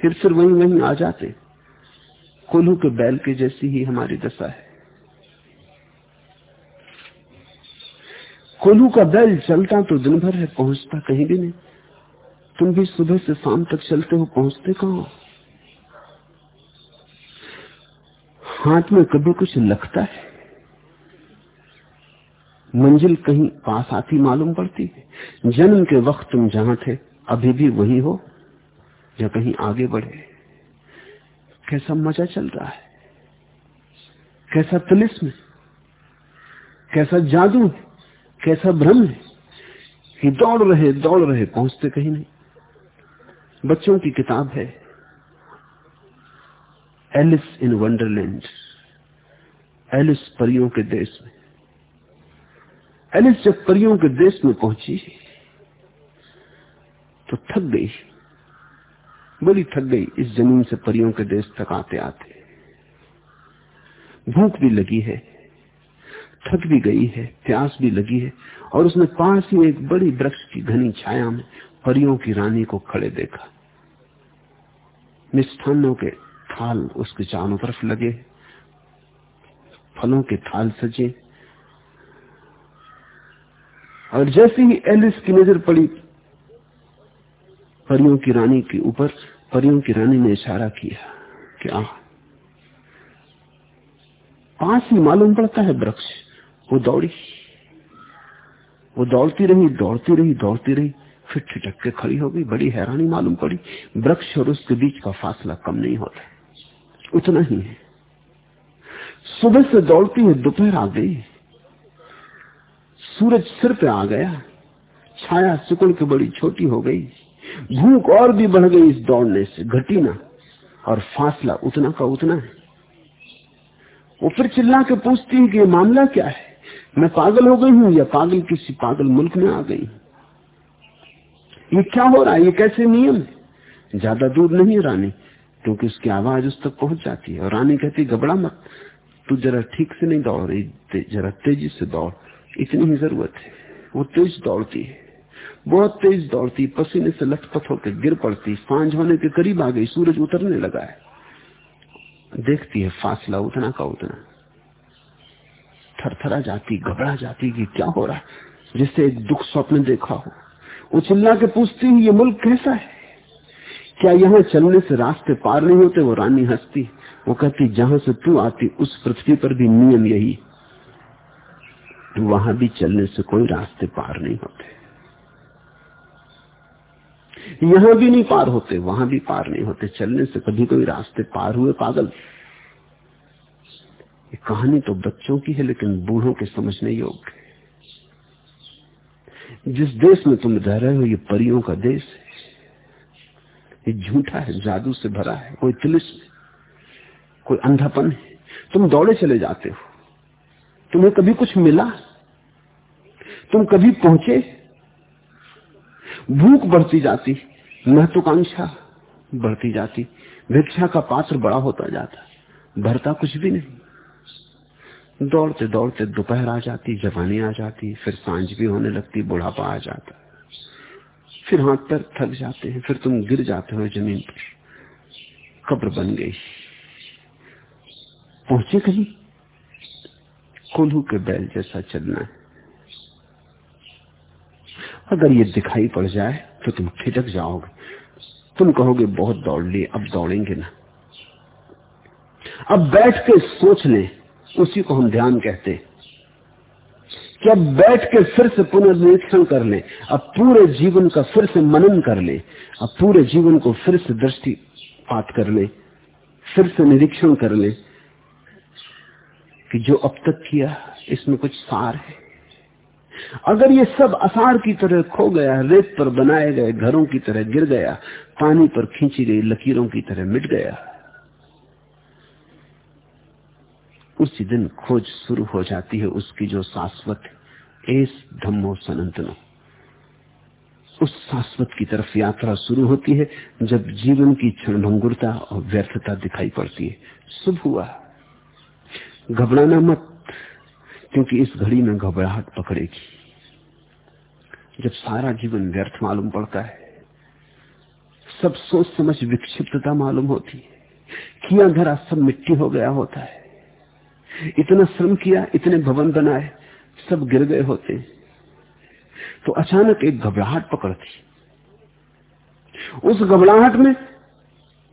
फिर फिर वहीं वहीं आ जाते। कोल्हू के बैल के जैसी ही हमारी दशा है। कोल्हू का बैल चलता तो दिन भर है, पहुँचता कहीं भी नहीं। तुम भी सुबह से शाम तक चलते हो, पहुँचते कहा हाथ में कभी कुछ लगता है। मंजिल कहीं पास आती मालूम पड़ती है। जन्म के वक्त तुम जहाँ थे, अभी भी वही हो, या कहीं आगे बढ़े। कैसा मज़ा चल रहा है? कैसा तिलिस्म कैसा जादू कैसा भ्रम है? कि दौड़ रहे दौड़ रहे, पहुँचते कहीं नहीं। बच्चों की किताब है, एलिस इन वंडरलैंड, एलिस परियों के देश में। एलिस जब परियों के देश में पहुँची तो थक गई। बड़ी थक गई, इस ज़मीन से परियों के देश तक आते आते। भूख भी लगी है, थक भी गई है, प्यास भी लगी है, और उसने पास ही एक बड़ी वृक्ष की घनी छाया में परियों की रानी को खड़े देखा। मिष्ठानों के थाल उसके चारों तरफ़ लगे, फलों के थाल सजे, और जैसे ही एलिस की नज़र पड़ी परियों की रानी के ऊपर, परियों की रानी ने इशारा किया कि आ पास ही मालूम पड़ता है वृक्ष, वो दौड़ी। वो दौड़ती रही दौड़ती रही दौड़ती रही, फिर छिटक के खड़ी हो गई, बड़ी हैरानी मालूम पड़ी। वृक्ष और उसके बीच का फासला कम नहीं होता, उतना ही है। सुबह से दौड़ती है दोपहर आ गई। सूरज सिर पे आ गया, छाया सिकुड़ के बड़ी छोटी हो गई। भूख और भी बढ़ गई इस दौड़ने से, घटी ना। और फासला उतना का उतना है। वो फिर चिल्ला के पूछती है कि ये मामला क्या है? मैं पागल हो गई हूँ या पागल किसी पागल मुल्क में आ गई? ये क्या हो रहा है? ये कैसे नियम है? ज़्यादा दूर नहीं रानी, क्योंकि उसकी आवाज़ उस तक पहुँच जाती है। और रानी कहती घबरा मत। तू जरा ठीक से नहीं दौड़ रही जरा तेज़ी से दौड़। इतनी ही ज़रूरत है। वो तेज दौड़ती है। बहुत तेज दौड़ती पसीने से लथपथ होकर गिर पड़ती, साँझ होने के करीब आ गई, सूरज उतरने लगा है। देखती है फासला उतना का उतना। थरथरा जाती, घबरा जाती कि क्या हो रहा है? जिससे एक दुख स्वप्न देखा हो। वो चिल्ला के पूछती है, ये मुल्क कैसा है? क्या यहाँ चलने से रास्ते पार नहीं होते, वो रानी हंसती वो कहती, जहाँ से तू आती, उस पृथ्वी पर भी नियम यही। वहाँ भी चलने से कोई रास्ते पार नहीं होते। यहाँ भी नहीं पार होते, वहाँ भी पार नहीं होते। चलने से कभी कोई रास्ते पार हुए पागल। ये कहानी तो बच्चों की है, लेकिन बूढ़ों के समझने योग्य जिस देश में तुम रह रहे हो, ये परियों का देश है। ये झूठा है, जादू से भरा है, कोई तिलिस्म कोई अंधापन है। तुम दौड़े चले जाते हो। तुम्हें कभी कुछ मिला? तुम कभी पहुँचे? भूख बढ़ती जाती, महत्वाकांक्षा बढ़ती जाती, भिक्षा का पात्र बड़ा होता जाता, भरता कुछ भी नहीं। दौड़ते दौड़ते दोपहर आ जाती, जवानी आ जाती, फिर साँझ भी होने लगती, बुढ़ापा आ जाता। फिर हाथ पर थक जाते हैं, फिर तुम गिर जाते हो ज़मीन पर। कब्र बन गई। पहुँचे कहीं? कोल्हू के बैल जैसा चलना है। अगर ये दिखाई पड़ जाए तो तुम ठिठक जाओगे। तुम कहोगे, बहुत दौड़ लिए अब दौड़ेंगे ना। अब बैठ के सोच ले, उसी को हम ध्यान कहते कि अब बैठ के फिर से पुनर्निरीक्षण कर ले, अब पूरे जीवन का फिर से मनन कर ले, अब पूरे जीवन को फिर से दृष्टिपात कर ले, फिर से निरीक्षण कर ले कि जो अब तक किया, इसमें कुछ सार है। अगर ये सब असार की तरह खो गया, रेत पर बनाए गए, घरों की तरह गिर गया, पानी पर खींची गई, लकीरों की तरह मिट गया, उसी दिन खोज शुरू हो जाती है उसकी जो शाश्वत एस धम्मो सनंतनो। उस शाश्वत की तरफ़ यात्रा शुरू होती है, जब जीवन की क्षणभंगुरता और व्यर्थता दिखाई पड़ती है। शुभ हुआ। घबराना मत। क्योंकि इस घड़ी में घबराहट पकड़ेगी। जब सारा जीवन व्यर्थ मालूम पड़ता है, सब सोच समझ विक्षिप्तता मालूम होती है। किया धरा सब मिट्टी हो गया होता है। इतना श्रम किया, इतने भवन बनाए, सब गिर गए होते तो अचानक एक घबराहट पकड़ती उस घबराहट में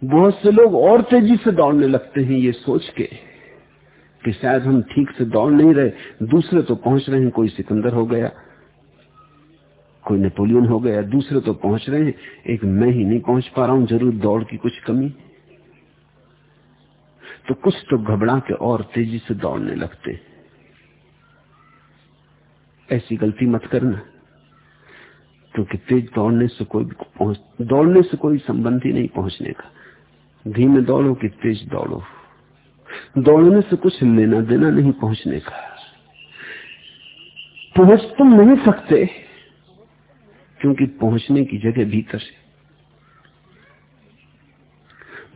बहुत से लोग और तेज़ी से दौड़ने लगते हैं ये सोच के। कि शायद हम ठीक से दौड़ नहीं रहे, दूसरे तो पहुँच रहे हैं, कोई सिकंदर हो गया, कोई नेपोलियन हो गया, दूसरे तो पहुँच रहे हैं, एक मैं ही नहीं पहुँच पा रहा हूँ, ज़रूर दौड़ की कुछ कमी। तो कुछ तो घबरा के और तेज़ी से दौड़ने लगते। ऐसी गलती मत करना, क्योंकि तेज दौड़ने से कोई पहुँच, दौड़ने से कोई संबंध ही नहीं पहुँचने का। धीमे दौड़ो कि तेज दौड़ो। दौड़ने से कुछ लेना देना नहीं, पहुँचने का। पहुँच तुम नहीं सकते, क्योंकि पहुँचने की जगह भीतर है।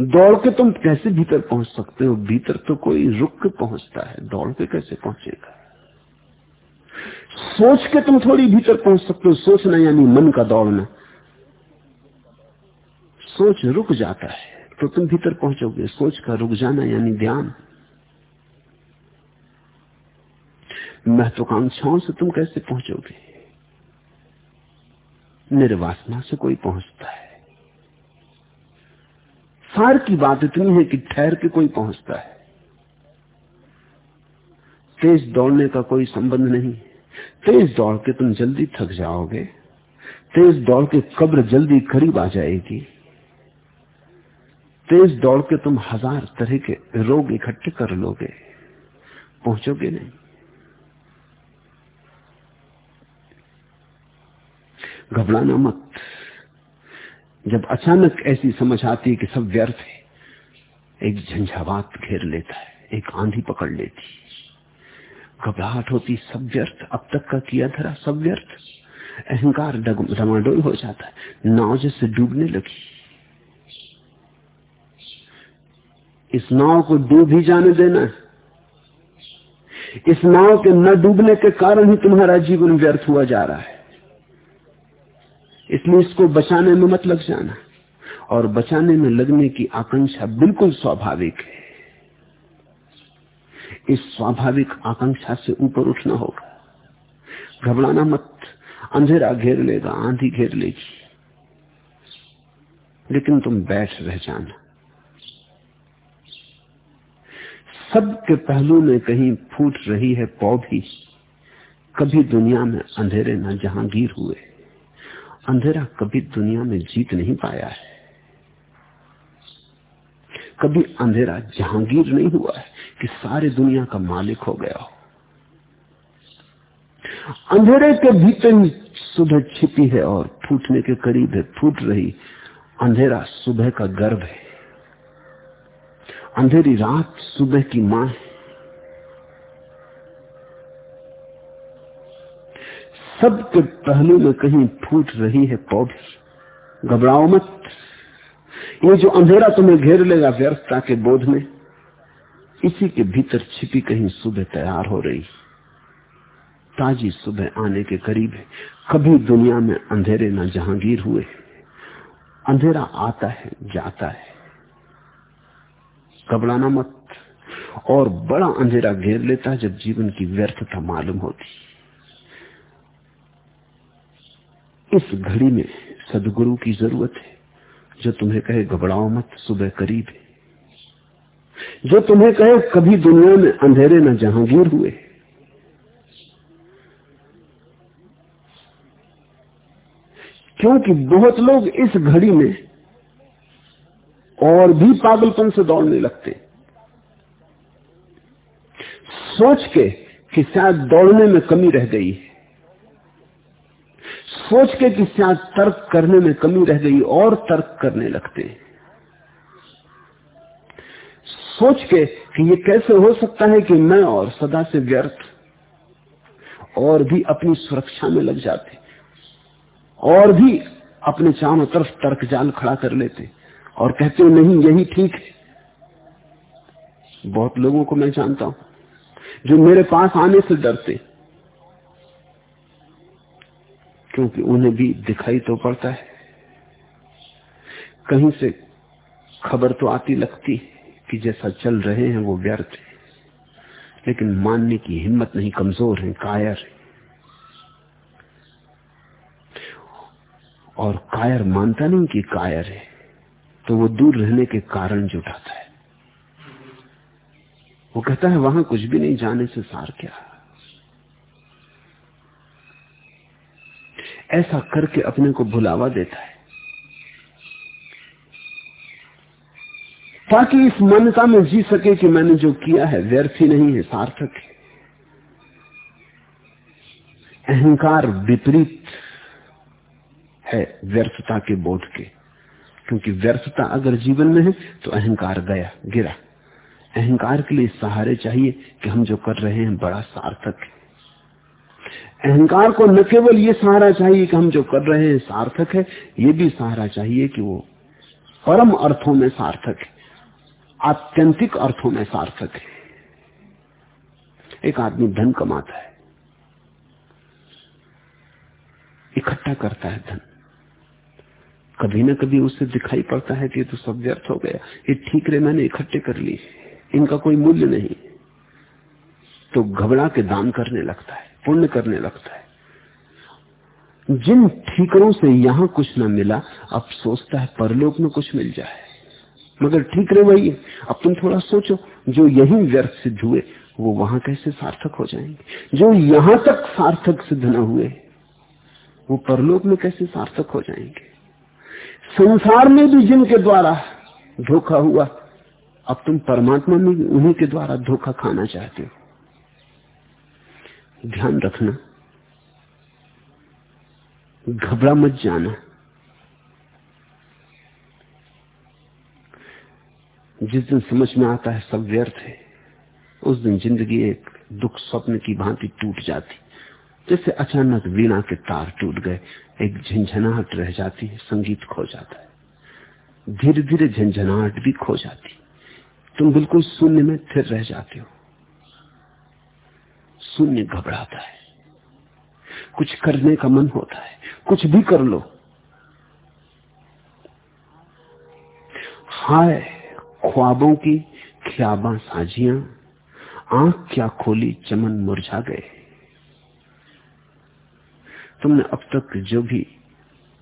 दौड़ के तुम कैसे भीतर पहुँच सकते हो? भीतर तो कोई रुक के पहुँचता है। दौड़ के कैसे पहुंचेगा? सोच के तुम थोड़ी भीतर पहुँच सकते हो। सोचना यानी मन का दौड़ना। सोच रुक जाता है। तो तुम भीतर पहुंचोगे। सोच का रुक जाना, यानी ध्यान। महत्वाकांक्षाओं से तुम कैसे पहुंचोगे? निर्वासना से कोई पहुँचता है। सार की बात इतनी है कि ठहर के कोई पहुँचता है। तेज दौड़ने का कोई संबंध नहीं। तेज दौड़ के तुम जल्दी थक जाओगे। तेज दौड़ के कब्र जल्दी करीब आ जाएगी। तेज दौड़ के तुम हज़ार तरह के रोग इकट्ठे कर लोगे। पहुंचोगे नहीं। घबराना मत। जब अचानक ऐसी समझ आती है कि सब व्यर्थ है, एक झंझावात घेर लेता है, एक आंधी पकड़ लेती घबराहट होती, सब व्यर्थ। अब तक का किया धरा, सब व्यर्थ। अहंकार डमाडोल हो जाता है, नाव जैसे डूबने लगी। इस नाव को डूब ही जाने देना है। इस नाव के न डूबने के कारण ही तुम्हारा जीवन व्यर्थ हुआ जा रहा है। इसलिए इसको बचाने में मत लग जाना। और बचाने में लगने की आकांक्षा बिल्कुल स्वाभाविक है। इस स्वाभाविक आकांक्षा से ऊपर उठना होगा। घबराना मत। अंधेरा घेर लेगा, आंधी घेर लेगी। लेकिन तुम बैठ रह जाना। सबके पहलू में कहीं फूट रही है पौधी। कभी दुनिया में अंधेरे न जहांगीर हुए। अंधेरा कभी दुनिया में जीत नहीं पाया है। कभी अंधेरा जहांगीर नहीं हुआ है कि सारी दुनिया का मालिक हो गया हो। अंधेरे के भीतर ही सुबह छिपी है और फूटने के करीब है, फूट रही। अंधेरा सुबह का गर्भ है। अंधेरी रात सुबह की माँ है। सबके पहलू में कहीं फूट रही है पौधी। घबराओ मत। ये जो अंधेरा तुम्हें घेर लेगा व्यर्थता के बोध में, इसी के भीतर छिपी कहीं सुबह तैयार हो रही। ताजी सुबह आने के करीब है। कभी दुनिया में अंधेरे न जहांगीर हुए। अंधेरा आता है, जाता है। घबराना मत। और बड़ा अंधेरा घेर लेता है जब जीवन की व्यर्थता मालूम होती। इस घड़ी में सदगुरु की ज़रूरत है। जो तुम्हें कहे घबराओ मत, सुबह करीब है। जो तुम्हें कहे कभी दुनिया में अंधेरे न जहांगीर हुए। क्योंकि बहुत लोग इस घड़ी में और भी पागलपन से दौड़ने लगते। सोच के कि शायद दौड़ने में कमी रह गई है। सोच के कि शायद तर्क करने में कमी रह गई और तर्क करने लगते। सोच के कि ये कैसे हो सकता है कि मैं और सदा से व्यर्थ और भी अपनी सुरक्षा में लग जाते और भी अपने चारों तरफ़ तर्क जाल खड़ा कर लेते। और कहते हो, नहीं, यही ठीक है। बहुत लोगों को मैं जानता हूँ, जो मेरे पास आने से डरते, क्योंकि उन्हें भी दिखाई तो पड़ता है। कहीं से खबर तो आती लगती कि जैसा चल रहे हैं वो व्यर्थ है, लेकिन मानने की हिम्मत नहीं, कमज़ोर है, कायर है। और कायर मानता नहीं कि कायर है। तो वो दूर रहने के कारण जुटाता है। वो कहता है, वहाँ कुछ भी नहीं, जाने से सार क्या? ऐसा करके अपने को भुलावा देता है। ताकि इस मान्यता में जी सके कि मैंने जो किया है, व्यर्थ ही नहीं है, सार्थक है। अहंकार विपरीत है व्यर्थता के बोध के। क्योंकि व्यर्थता अगर जीवन में है तो अहंकार गया गिरा। अहंकार के लिए सहारे चाहिए कि हम जो कर रहे हैं, बड़ा सार्थक है। अहंकार को न केवल ये सहारा चाहिए कि हम जो कर रहे हैं, सार्थक है, ये भी सहारा चाहिए कि वो परम अर्थों में सार्थक है। आत्यंतिक अर्थों में सार्थक है। एक आदमी धन कमाता है। इकट्ठा करता है धन। कभी ना कभी उससे दिखाई पड़ता है कि तो सब व्यर्थ हो गया। ये ठीक रहे मैंने इकट्ठे कर ली इनका कोई मूल्य नहीं। तो घबरा के दान करने लगता है, पुण्य करने लगता है। जिन ठीकरों से यहाँ कुछ न मिला, अब सोचता है परलोक में कुछ मिल जाए। मगर ठीक रहे वही अब तुम थोड़ा सोचो, जो यही व्यर्थ सिद्ध हुए, वो वहाँ कैसे सार्थक हो जाएँगे? जो यहाँ तक सार्थक सिद्ध न हुए, वो परलोक में कैसे सार्थक हो जाएँगे? संसार में भी जिनके द्वारा धोखा हुआ, अब तुम परमात्मा में भी उन्हीं के द्वारा धोखा खाना चाहते हो। ध्यान रखना। घबरा मत जाना। जिस दिन समझ में आता है सब व्यर्थ है, उस दिन ज़िंदगी एक दुख स्वप्न की भांति टूट जाती। जैसे अचानक वीणा के तार टूट गए। एक झंझनाहट रह जाती है, संगीत खो जाता है। धीरे धीरे झंझनाहट भी खो जाती। तुम बिल्कुल शून्य में स्थिर रह जाते हो। शून्य घबराता है। कुछ करने का मन होता है। कुछ भी कर लो। हाय, ख्वाबों की ख्याबा साजियाँ। आँख क्या खोली, चमन मुरझा गए। तुमने अब तक जो भी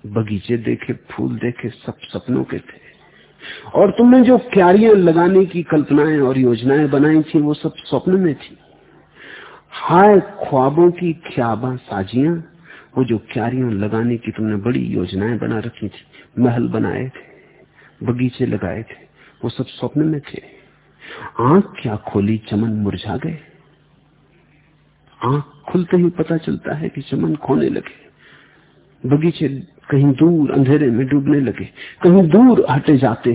बगीचे देखे, फूल देखे, सब सपनों के थे। और तुमने जो क्यारियाँ लगाने की कल्पनाएँ और योजनाएँ बनाई थी, वो सब स्वप्न में थी। हाय, ख्वाबों की ख्याबा साजियाँ, वो जो क्यारियाँ लगाने की तुमने बड़ी योजनाएँ बना रखी थी, महल बनाए थे, बगीचे लगाए थे, वो सब स्वप्न में थे। आँख क्या खोली, चमन मुरझा गए। आँख खुलते ही पता चलता है कि चमन खोने लगे। बगीचे कहीं दूर अंधेरे में डूबने लगे, कहीं दूर हटे जाते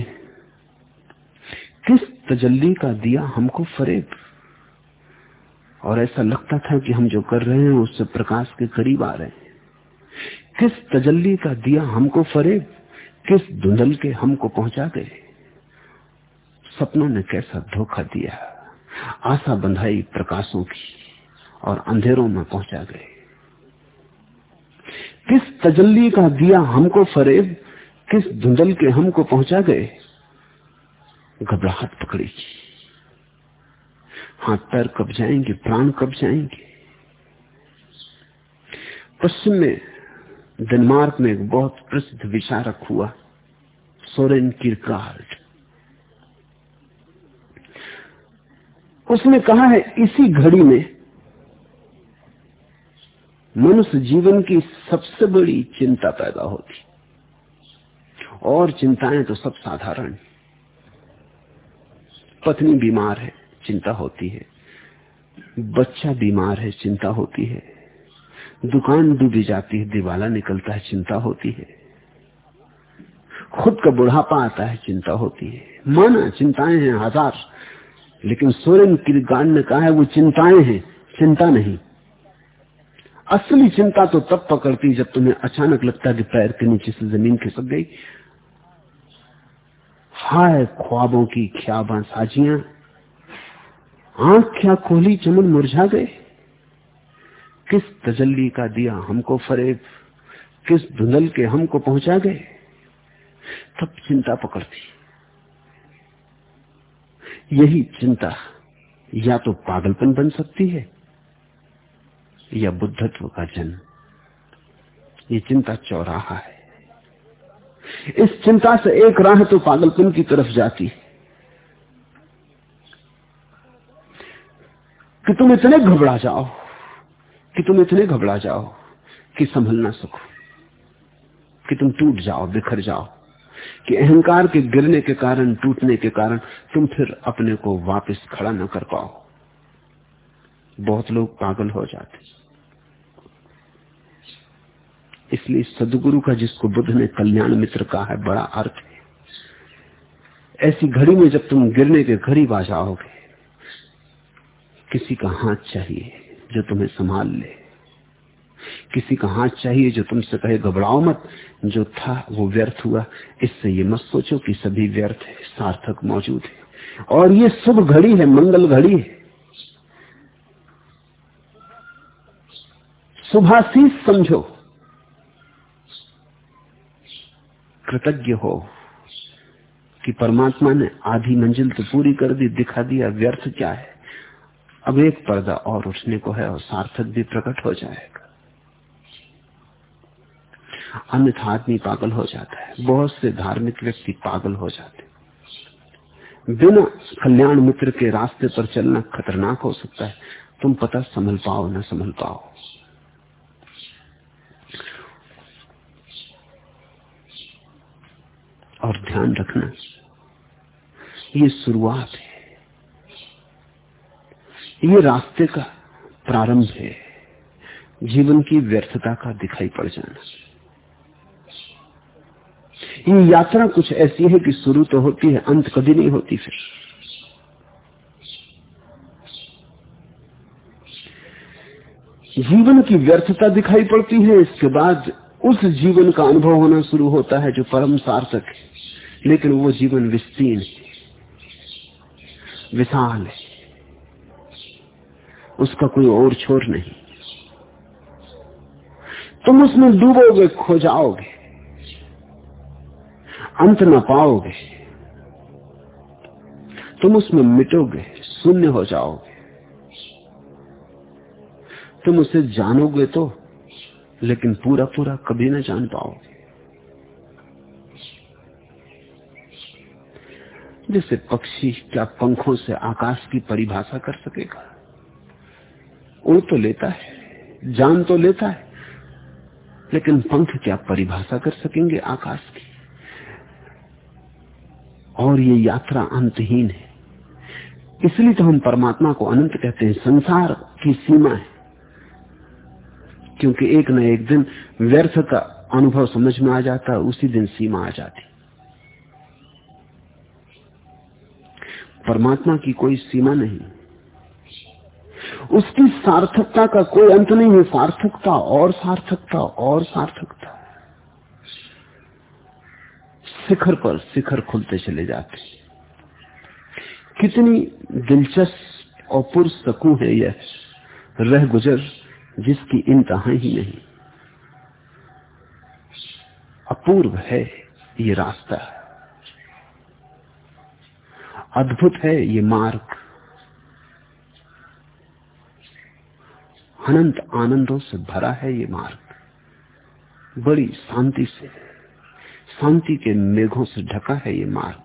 किस तजल्ली का दिया हमको फरेब? और ऐसा लगता था कि हम जो कर रहे हैं उससे प्रकाश के करीब आ रहे हैं। किस तजल्ली का दिया हमको फरेब? किस धुंधल के हमको पहुँचा गए सपनों ने कैसा धोखा दिया? आशा बंधाई प्रकाशों की। और अंधेरों में पहुँचा गए। किस तजल्ली का दिया हमको फरेब, किस धुंधल के हमको पहुँचा गए? घबराहट पकड़ी हाथ पैर कब जाएँगे, प्राण कब जाएँगे? पश्चिम में डेनमार्क में एक बहुत प्रसिद्ध विचारक हुआ, सोरेन किरकार्ड। उसने कहा है, इसी घड़ी में मनुष्य जीवन की सबसे बड़ी चिंता पैदा होती। और चिंताएँ तो सब साधारण पत्नी बीमार है, चिंता होती है। बच्चा बीमार है, चिंता होती है। दुकान डूबी जाती है, दिवाला निकलता है, चिंता होती है। खुद का बुढ़ापा आता है, चिंता होती है। माना चिंताएँ हैं, हज़ार। लेकिन सोरेन किरगान ने कहा है, वो चिंताएँ हैं, चिंता नहीं। असली चिंता तो तब पकड़ती जब तुम्हें अचानक लगता कि पैर के नीचे से ज़मीन खिसक गई। हाय, ख्वाबों की ख्याबा साजियाँ आँख क्या खोली चमन मुरझा गए। किस तजल्ली का दिया हमको फरेब, किस धुंधल के हमको पहुँचा गए। तब चिंता पकड़ती। यही चिंता या तो पागलपन बन सकती है या बुद्धत्व का जन्म। ये चिंता चौराहा है। इस चिंता से एक राह तो पागलपन की तरफ़ जाती कि तुम इतने घबरा जाओ, कि तुम इतने घबरा जाओ, कि संभल ना सको, कि तुम टूट जाओ, बिखर जाओ, कि अहंकार के गिरने के कारण, टूटने के कारण तुम फिर अपने को वापस खड़ा न कर पाओ। बहुत लोग पागल हो जाते इसलिए सदगुरु का जिसको बुद्ध ने कल्याण मित्र कहा है, बड़ा अर्थ है। ऐसी घड़ी में जब तुम गिरने के करीब आ जाओगे, किसी का हाथ चाहिए जो तुम्हें संभाल ले। किसी का हाथ चाहिए जो तुमसे कहे, घबराओ मत, जो था वो व्यर्थ हुआ। इससे ये मत सोचो कि सभी व्यर्थ है, सार्थक मौजूद है। और ये शुभ घड़ी है, मंगल घड़ी है। शुभाशीष समझो। कृतज्ञ हो कि परमात्मा ने आधी मंजिल तो पूरी कर दी, दिखा दिया, व्यर्थ क्या है? अब एक पर्दा और उठने को है और सार्थक भी प्रकट हो जाएगा। अन्यथा आदमी पागल हो जाता है। बहुत से धार्मिक व्यक्ति पागल हो जाते बिना कल्याण मित्र के रास्ते पर चलना खतरनाक हो सकता है। तुम पता संभल पाओ, न संभल पाओ। और ध्यान रखना। ये शुरुआत है। ये रास्ते का प्रारंभ है। जीवन की व्यर्थता का दिखाई पड़ जाना। ये यात्रा कुछ ऐसी है कि शुरू तो होती है, अंत कभी नहीं होती फिर। जीवन की व्यर्थता दिखाई पड़ती है, इसके बाद उस जीवन का अनुभव होना शुरू होता है जो परम सार्थक है। लेकिन वो जीवन विस्तीर्ण है। विशाल है। उसका कोई और छोर नहीं। तुम उसमें डूबोगे, खो जाओगे। अंत न पाओगे। तुम उसमें मिटोगे, शून्य हो जाओगे। तुम उसे जानोगे तो लेकिन पूरा पूरा कभी ना जान पाओगे जैसे पक्षी क्या पंखों से आकाश की परिभाषा कर सकेगा? उड़ तो लेता है, जान तो लेता है, लेकिन पंख क्या परिभाषा कर सकेंगे आकाश की? और ये यात्रा अंतहीन है। इसलिए तो हम परमात्मा को अनंत कहते हैं, संसार की सीमा है। क्योंकि एक न एक दिन व्यर्थ का अनुभव समझ में आ जाता है, उसी दिन सीमा आ जाती। परमात्मा की कोई सीमा नहीं। उसकी सार्थकता का कोई अंत नहीं है। सार्थकता और सार्थकता और सार्थकता। शिखर पर शिखर खुलते चले जाते कितनी दिलचस्प और पुरसकू है यह। रह गुजर जिसकी इंतहा ही नहीं। अपूर्व है ये रास्ता। अद्भुत है ये मार्ग। अनंत आनंदों से भरा है ये मार्ग। बड़ी शांति से, शांति के मेघों से ढका है ये मार्ग।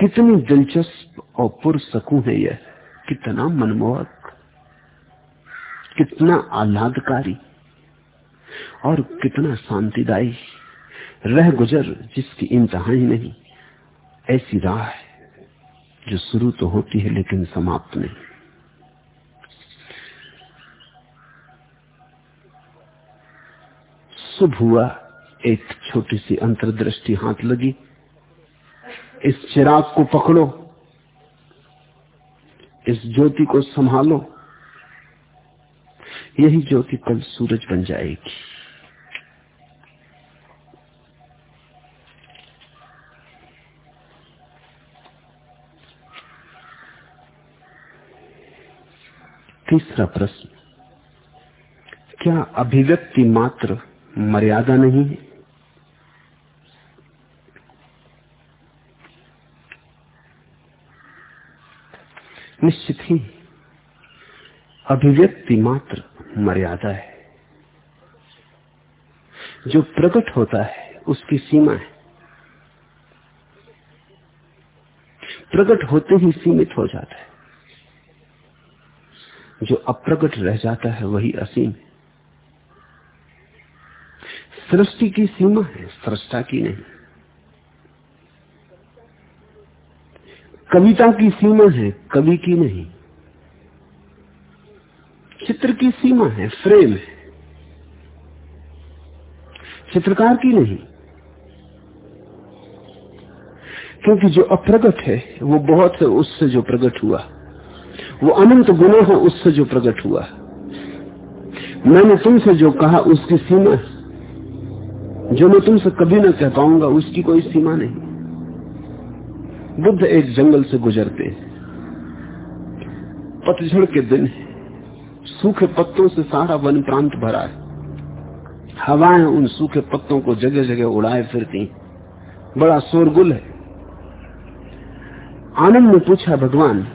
कितनी दिलचस्प और पुरसकू है यह। कितना मनमोहक। कितना आह्लादकारी और कितना शांतिदायी रह गुजर जिसकी इंतहा ही नहीं। ऐसी राह है जो शुरू तो होती है लेकिन समाप्त नहीं। शुभ हुआ, एक छोटी सी अंतर्दृष्टि हाथ लगी। इस चिराग को पकड़ो, इस ज्योति को संभालो। यही ज्योति कल सूरज बन जाएगी। तीसरा प्रश्न, क्या अभिव्यक्ति मात्र मर्यादा नहीं है? निश्चित ही, अभिव्यक्ति मात्र मर्यादा है। जो प्रकट होता है, उसकी सीमा है। प्रकट होते ही सीमित हो जाता है। जो अप्रकट रह जाता है, वही असीम है। सृष्टि की सीमा है, सृष्टा की नहीं। कविता की सीमा है, कवि की नहीं। चित्र की सीमा है, फ्रेम है। चित्रकार की नहीं। क्योंकि जो अप्रगट है, वो बहुत है, उससे जो प्रकट हुआ। वो अनंत गुना है, उससे जो प्रकट हुआ। मैंने तुमसे जो कहा, उसकी सीमा जो मैं तुमसे कभी ना कह पाऊँगा, उसकी कोई सीमा नहीं। बुद्ध एक जंगल से गुजरते पतझड़ के दिन सूखे पत्तों से सारा वन प्रांत भरा है। हवाएँ उन सूखे पत्तों को जगह जगह उड़ाए फिरती बड़ा शोरगुल है। आनंद ने पूछा, भगवान,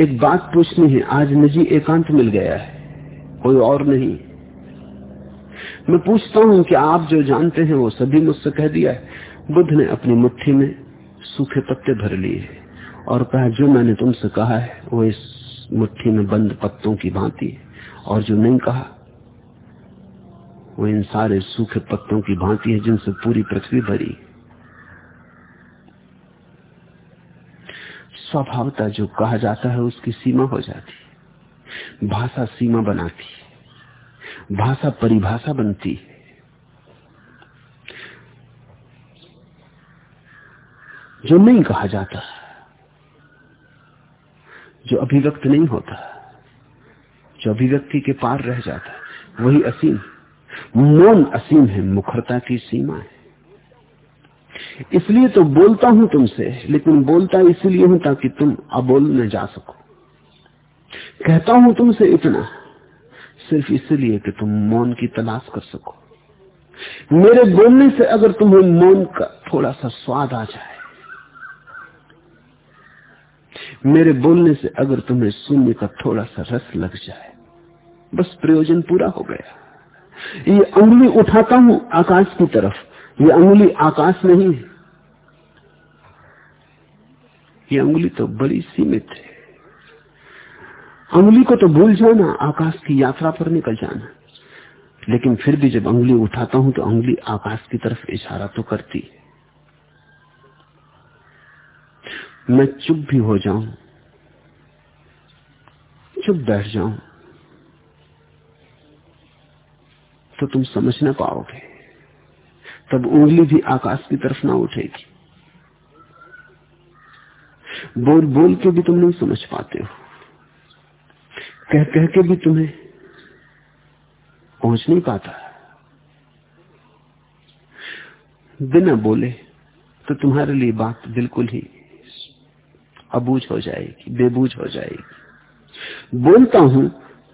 एक बात पूछनी है, आज निजी एकांत मिल गया है, कोई और नहीं। मैं पूछता हूँ कि आप जो जानते हैं, वो सभी मुझसे कह दिया है, बुद्ध ने अपनी मुट्ठी में सूखे पत्ते भर लिए और कहा, जो मैंने तुमसे कहा है, वो इस मुट्ठी में बंद पत्तों की भांति और जो नहीं कहा, वो इन सारे सूखे पत्तों की भांति है जिनसे पूरी पृथ्वी भरी। स्वभावता जो कहा जाता है, उसकी सीमा हो जाती भाषा सीमा बनाती भाषा परिभाषा बनती है। जो नहीं कहा जाता जो अभिव्यक्त नहीं होता, जो अभिव्यक्ति के पार रह जाता है वही असीम। मौन असीम है, मुखरता की सीमा है। इसलिए तो बोलता हूँ तुमसे, लेकिन बोलता इसलिए हूँ ताकि तुम अबोल न जा सको। कहता हूँ तुमसे इतना, सिर्फ़ इसलिए कि तुम मौन की तलाश कर सको। मेरे बोलने से अगर तुम्हें मौन का थोड़ा सा स्वाद आ जाए मेरे बोलने से अगर तुम्हें शून्य का थोड़ा सा रस लग जाए, बस प्रयोजन पूरा हो गया। ये अंगुली उठाता हूँ आकाश की तरफ़। ये अंगुली आकाश नहीं है। ये अंगुली तो बड़ी सीमित है। अंगुली को तो भूल जाना, आकाश की यात्रा पर निकल जाना। लेकिन फिर भी जब अंगुली उठाता हूँ तो अंगुली आकाश की तरफ़ इशारा तो करती है। मैं चुप भी हो जाऊँ, चुप बैठ जाऊँ तो तुम समझ ना पाओगे। तब उंगली भी आकाश की तरफ़ ना उठेगी। बोल बोल के भी तुम नहीं समझ पाते हो। कह कह के भी तुम्हें पहुँच नहीं पाता। बिना बोले तो तुम्हारे लिए बात बिल्कुल ही अबूझ हो जाएगी, बेबूझ हो जाएगी। बोलता हूँ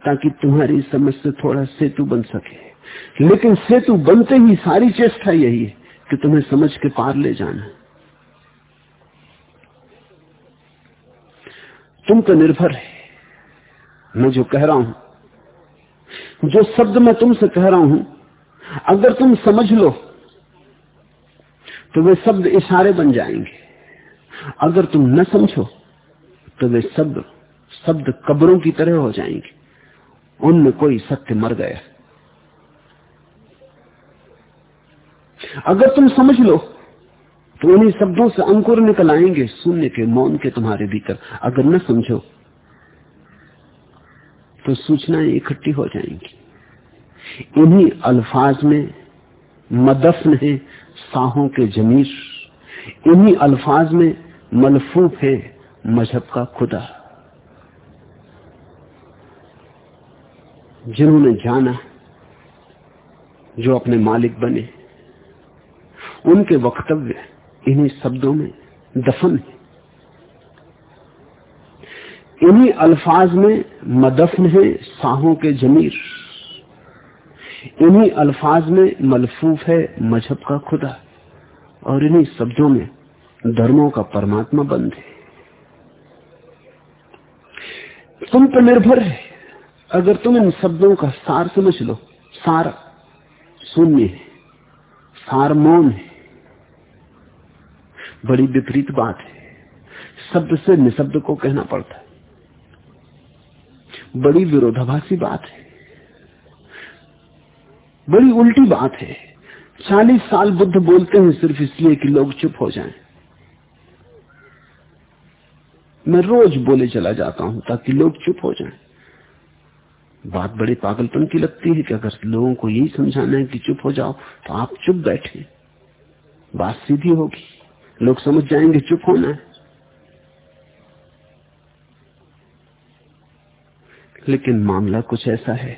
ताकि तुम्हारी समझ से थोड़ा सेतु बन सके। लेकिन सेतु बनते ही सारी चेष्टा यही है कि तुम्हें समझ के पार ले जाना। तुम तो निर्भर है। मैं जो कह रहा हूँ, जो शब्द मैं तुमसे कह रहा हूँ, अगर तुम समझ लो तो वे शब्द इशारे बन जाएँगे। अगर तुम न समझो तो वे शब्द शब्द कब्रों की तरह हो जाएँगे। उनमें कोई सत्य मर गया। अगर तुम समझ लो तो उन्हीं शब्दों से अंकुर निकल आएँगे, शून्य के मौन के तुम्हारे भीतर। अगर न समझो तो सूचनाएँ इकट्ठी हो जाएँगी। इन्हीं अल्फाज में मदफन है, साहों के जमीर। इन्हीं अल्फाज में मलफूफ है मज़हब का खुदा। जिन्होंने जाना, जो अपने मालिक बने, उनके वक्तव्य इन्हीं शब्दों में दफन है। इन्हीं अल्फाज में मदफन है साहों के जमीर। इन्हीं अल्फाज में मलफूफ है मज़हब का खुदा। और इन्हीं शब्दों में धर्मों का परमात्मा बंद है। तुम पर निर्भर है। अगर तुम इन शब्दों का सार समझ लो, सार शून्य है, सार मौन है। बड़ी विपरीत बात है। शब्द से निशब्द को कहना पड़ता है। बड़ी विरोधाभासी बात है। बड़ी उल्टी बात है। चालीस साल बुद्ध बोलते हैं सिर्फ़ इसलिए कि लोग चुप हो जाएँ। मैं रोज बोले चला जाता हूँ ताकि लोग चुप हो जाएँ। बात बड़ी पागलपन की लगती है कि अगर लोगों को यही समझाना है कि चुप हो जाओ तो आप चुप बैठे। बात सीधी होगी। लोग समझ जाएँगे चुप होना है। लेकिन मामला कुछ ऐसा है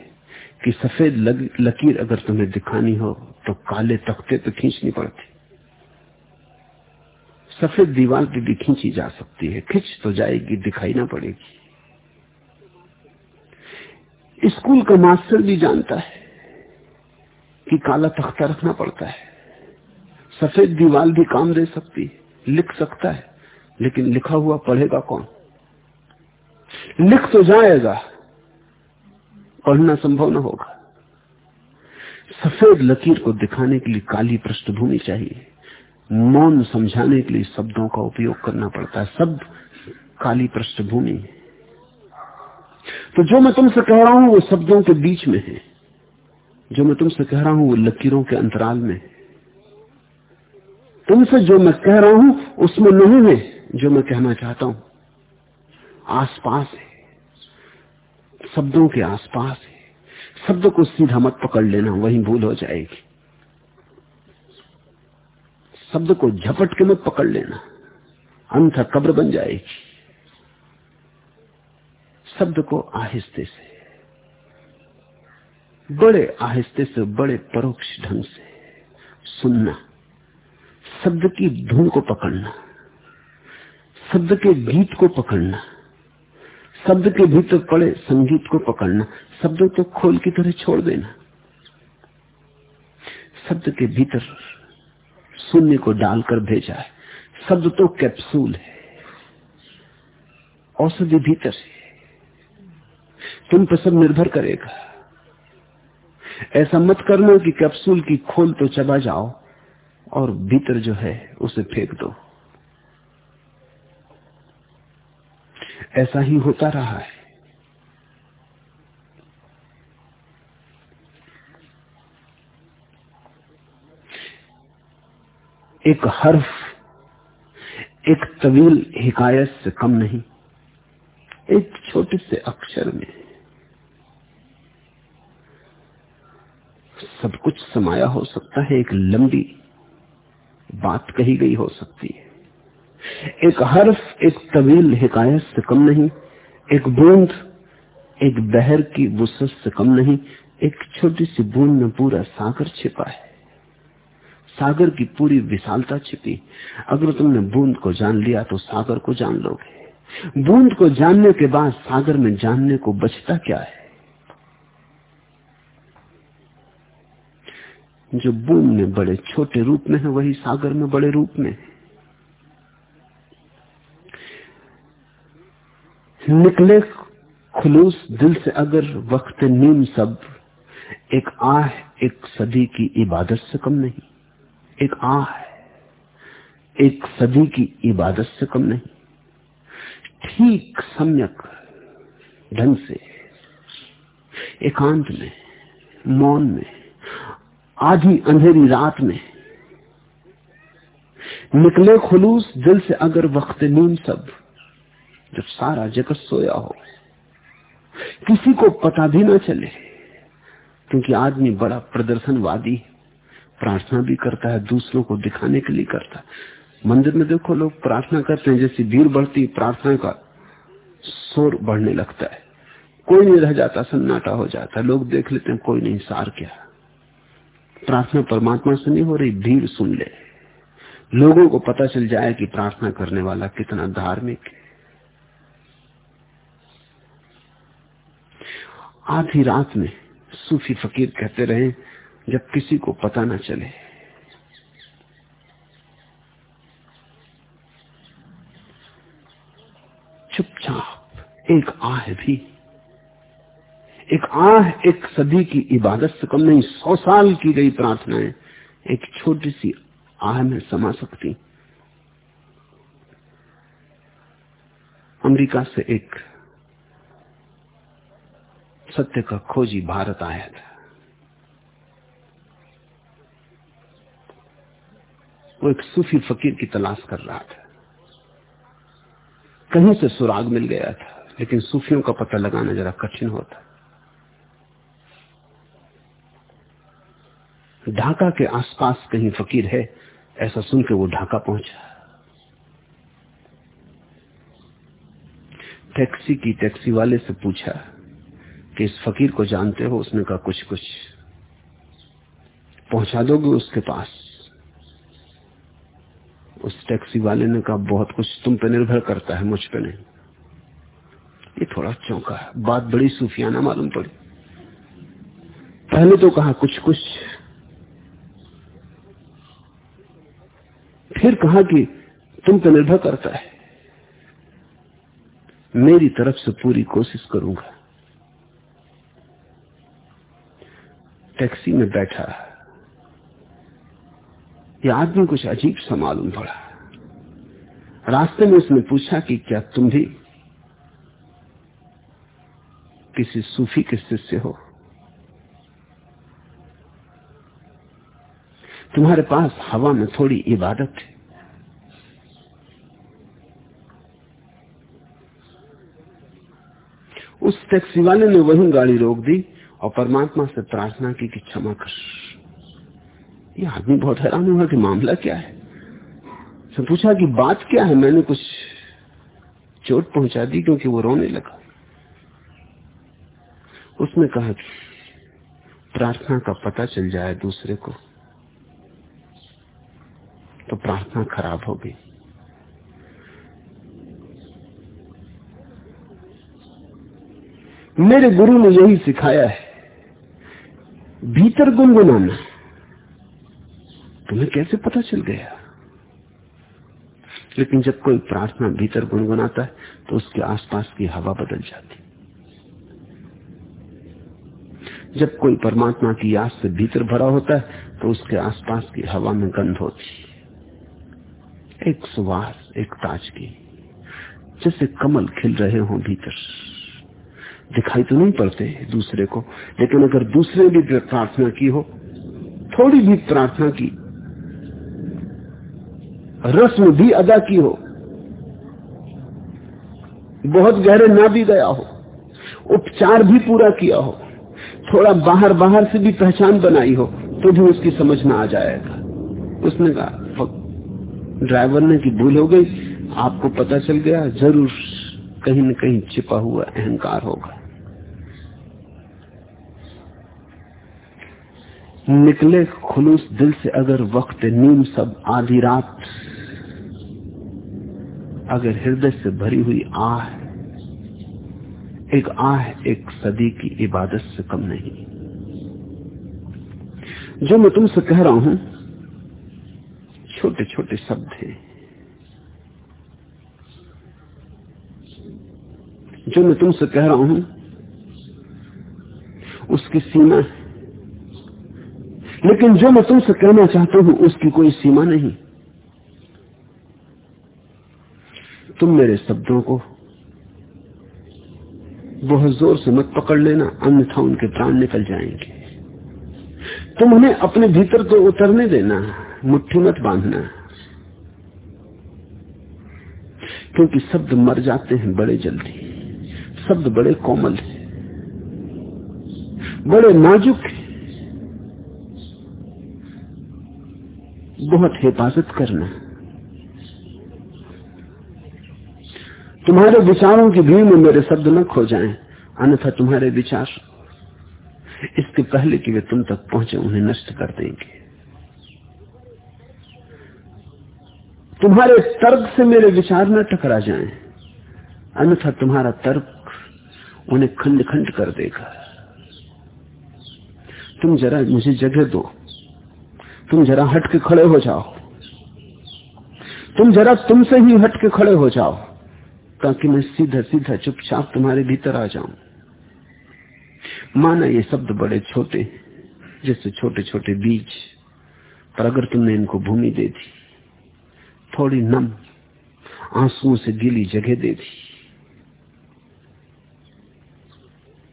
कि सफ़ेद लकीर अगर तुम्हें दिखानी हो तो काले तख्ते पे खींचनी पड़ती। सफ़ेद दीवार भी खींची जा सकती है। खिंच तो जाएगी, दिखाई ना पड़ेगी। स्कूल का मास्टर भी जानता है कि काला तख्ता रखना पड़ता है। सफ़ेद दीवार भी काम दे सकती है, लिख सकता है, लेकिन लिखा हुआ पढ़ेगा कौन? लिख तो जाएगा, पढ़ना संभव न होगा। सफ़ेद लकीर को दिखाने के लिए काली पृष्ठभूमि चाहिए। मौन समझाने के लिए शब्दों का उपयोग करना पड़ता है। शब्द काली पृष्ठभूमि। है तो जो मैं तुमसे कह रहा हूँ, वो शब्दों के बीच में है। जो मैं तुमसे कह रहा हूँ, वो लकीरों के अंतराल में है। तुमसे जो मैं कह रहा हूँ, उसमें नहीं है जो मैं कहना चाहता हूँ। आसपास है। शब्दों के आसपास है। शब्द को सीधा मत पकड़ लेना, वही भूल हो जाएगी। शब्द को झपट के में पकड़ लेना। अंत कब्र बन जाएगी। शब्द को आहिस्ते से, बड़े आहिस्ते से, बड़े परोक्ष ढंग से सुनना। शब्द की धुन को पकड़ना। शब्द के गीत को पकड़ना। शब्द के भीतर पड़े संगीत को पकड़ना। शब्द तो खोल की तरह छोड़ देना। शब्द के भीतर शून्य को डालकर भेजा है। शब्द तो कैप्सूल है। औषधि भीतर है। तुम पर सब निर्भर करेगा। ऐसा मत करना कि कैप्सूल की खोल तो चबा जाओ और भीतर जो है उसे फेंक दो। ऐसा ही होता रहा है। एक हर्फ, एक तवील हिकायत से कम नहीं, एक छोटे से अक्षर में। सब कुछ समाया हो सकता है, एक लंबी बात कही गई हो सकती है। एक हर्फ, एक तवील हिकायत से कम नहीं, एक बूंद, एक बहर की वसत से कम नहीं, एक छोटी सी बूंद में पूरा सागर छिपा है। सागर की पूरी विशालता छिपी। अगर तुमने बूंद को जान लिया तो सागर को जान लोगे। बूंद को जानने के बाद सागर में जानने को बचता क्या है? जो बूंद में बड़े छोटे रूप में है, वही सागर में बड़े रूप में है। निकले खुलूस दिल से अगर वक्त नीम सब, एक आह एक सदी की इबादत से कम नहीं। एक आ है। एक सदी की इबादत से कम नहीं। ठीक सम्यक ढंग से, एकांत में, मौन में, आधी अंधेरी रात में, निकले खुलूस दिल से अगर वक्त नीम सब, जब सारा जगत सोया हो, किसी को पता भी ना चले, क्योंकि आदमी बड़ा प्रदर्शनवादी प्रार्थना भी करता है, दूसरों को दिखाने के लिए करता है। मंदिर में देखो लोग प्रार्थना करते हैं, जैसी भीड़ बढ़ती, प्रार्थना का शोर बढ़ने लगता है। कोई नहीं रह जाता, सन्नाटा हो जाता लोग देख लेते हैं, कोई नहीं, सार क्या प्रार्थना परमात्मा से नहीं हो रही, भीड़ सुन ले। लोगों को पता चल जाए कि प्रार्थना करने वाला कितना धार्मिक है। आधी रात में सूफी फकीर कहते रहे जब किसी को पता न चले। चुपचाप एक आह भी, एक आह एक सदी की इबादत से कम नहीं, सौ साल की गई प्रार्थनाएँ, एक छोटी सी आह में समा सकती। अमेरिका से एक सत्य का खोजी भारत आया था। वो एक सूफी फकीर की तलाश कर रहा था। कहीं से सुराग मिल गया था, लेकिन सूफियों का पता लगाना जरा कठिन होता। ढाका के आसपास कहीं फकीर है, ऐसा सुन के वो ढाका पहुँचा। टैक्सी की टैक्सी वाले से पूछा कि इस फकीर को जानते हो? उसने कहा, कुछ कुछ। पहुँचा दोगे उसके पास? उस टैक्सी वाले ने कहा, बहुत कुछ तुम पे निर्भर करता है, मुझ पे नहीं। ये थोड़ा चौंका है। बात बड़ी सूफियाना मालूम पड़ी। पहले तो कहा, कुछ कुछ। फिर कहा कि, तुम पे निर्भर करता है। मेरी तरफ़ से पूरी कोशिश करूँगा। टैक्सी में बैठा यह आदमी कुछ अजीब सा मालूम पड़ा। रास्ते में उसने पूछा कि क्या तुम भी किसी सूफी के शिष्य हो? तुम्हारे पास हवा में थोड़ी इबादत है। उस टैक्सी वाले ने वही गाड़ी रोक दी और परमात्मा से प्रार्थना की कि क्षमा कर। ये आदमी बहुत हैरान हुआ कि मामला क्या है। से पूछा कि बात क्या है? मैंने कुछ चोट पहुँचा दी क्योंकि वो रोने लगा। उसने कहा कि प्रार्थना का पता चल जाए दूसरे को तो प्रार्थना खराब हो गई। मेरे गुरु ने यही सिखाया है, भीतर गुनगुनाना। तुम्हें कैसे पता चल गया? लेकिन जब कोई प्रार्थना भीतर गुनगुनाता है तो उसके आसपास की हवा बदल जाती जब कोई परमात्मा की याद से भीतर भरा होता है तो उसके आसपास की हवा में गंध होती एक सुवास, एक ताजगी, जैसे कमल खिल रहे हो भीतर। दिखाई तो नहीं पड़ते दूसरे को, लेकिन अगर दूसरे भी प्रार्थना की हो, थोड़ी भी प्रार्थना की रस्म भी अदा की हो, बहुत गहरे ना भी गया हो, उपचार भी पूरा किया हो, थोड़ा बाहर बाहर से भी पहचान बनाई हो तो भी उसकी समझ में आ जाएगा। उसने कहा ड्राइवर ने की भूल हो गई, आपको पता चल गया, ज़रूर कहीं न कहीं छिपा हुआ अहंकार होगा। निकले खुलूस दिल से अगर वक्त नीम सब आधी रात अगर हृदय से भरी हुई आह एक आह एक सदी की इबादत से कम नहीं। जो मैं तुमसे कह रहा हूँ छोटे छोटे शब्द हैं। जो मैं तुमसे कह रहा हूँ, उसकी सीमा है। लेकिन जो मैं तुमसे कहना चाहता हूँ, उसकी कोई सीमा नहीं। तुम मेरे शब्दों को बहुत ज़ोर से मत पकड़ लेना, अन्यथा उनके प्राण निकल जाएँगे। तुम उन्हें अपने भीतर तो उतरने देना, मुट्ठी मत बांधना। क्योंकि शब्द मर जाते हैं बड़े जल्दी। शब्द बड़े कोमल हैं। बड़े नाजुक हैं। बहुत हिफाजत करना तुम्हारे विचारों की भीड़ में मेरे शब्द न खो जाएँ, अन्यथा तुम्हारे विचार इसके पहले कि वे तुम तक पहुँचे उन्हें नष्ट कर देंगे। तुम्हारे तर्क से मेरे विचार न टकरा जाएँ, अन्यथा तुम्हारा तर्क उन्हें खंड खंड कर देगा। तुम जरा मुझे जगह दो। तुम जरा हट के खड़े हो जाओ। तुम जरा तुमसे ही हट के खड़े हो जाओ, ताकि मैं सीधा सीधा चुपचाप तुम्हारे भीतर आ जाऊँ। माना ये शब्द बड़े छोटे, जैसे छोटे छोटे बीज, पर अगर तुमने इनको भूमि दे दी, थोड़ी नम, आंसुओं से गीली जगह दे दी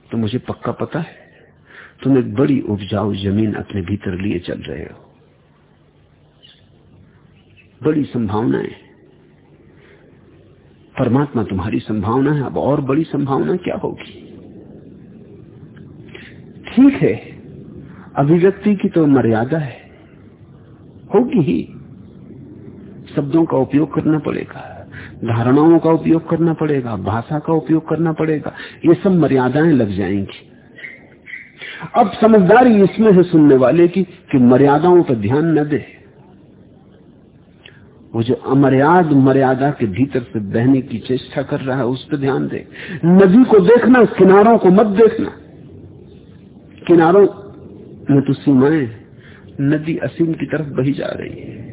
तो मुझे पक्का पता है, तुम एक बड़ी उपजाऊ ज़मीन अपने भीतर लिए चल रहे हो। बड़ी संभावनाएँ परमात्मा तुम्हारी संभावना है, अब और बड़ी संभावना क्या होगी? ठीक है, अभिव्यक्ति की तो मर्यादा है, होगी ही। शब्दों का उपयोग करना पड़ेगा, धारणाओं का उपयोग करना पड़ेगा, भाषा का उपयोग करना पड़ेगा, ये सब मर्यादाएँ लग जाएँगी। अब समझदारी इसमें है सुनने वाले की कि मर्यादाओं पर ध्यान न दे। वो जो अमर्याद, मर्यादा के भीतर से बहने की चेष्टा कर रहा है, उस पर ध्यान दे। नदी को देखना, किनारों को मत देखना। किनारों में तो सीमाएँ नदी असीम की तरफ़ बही जा रही है।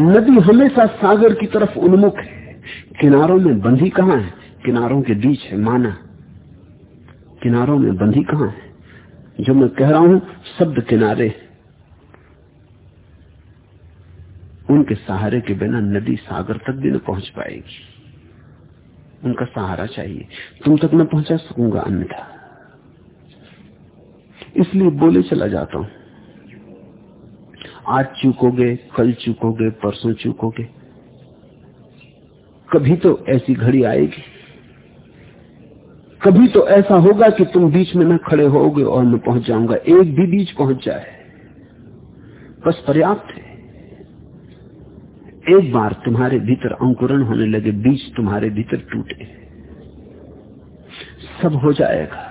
नदी हमेशा सागर की तरफ़ उन्मुख है। किनारों में बंधी कहाँ है? किनारों के बीच है, माना। किनारों में बंधी कहाँ है? जो मैं कह रहा हूँ, शब्द किनारे उनके सहारे के बिना नदी सागर तक भी न पहुँच पाएगी। उनका सहारा चाहिए। तुम तक मैं पहुँचा सकूँगा अन्यथा। इसलिए बोले चला जाता हूँ। आज चूकोगे, कल चूकोगे, परसों चूकोगे। कभी तो ऐसी घड़ी आएगी। कभी तो ऐसा होगा कि तुम बीच में न खड़े होगे और मैं पहुँच जाऊँगा। एक भी बीच पहुँच जाए बस पर्याप्त है। एक बार तुम्हारे भीतर अंकुरण होने लगे, बीज तुम्हारे भीतर टूटे। सब हो जाएगा।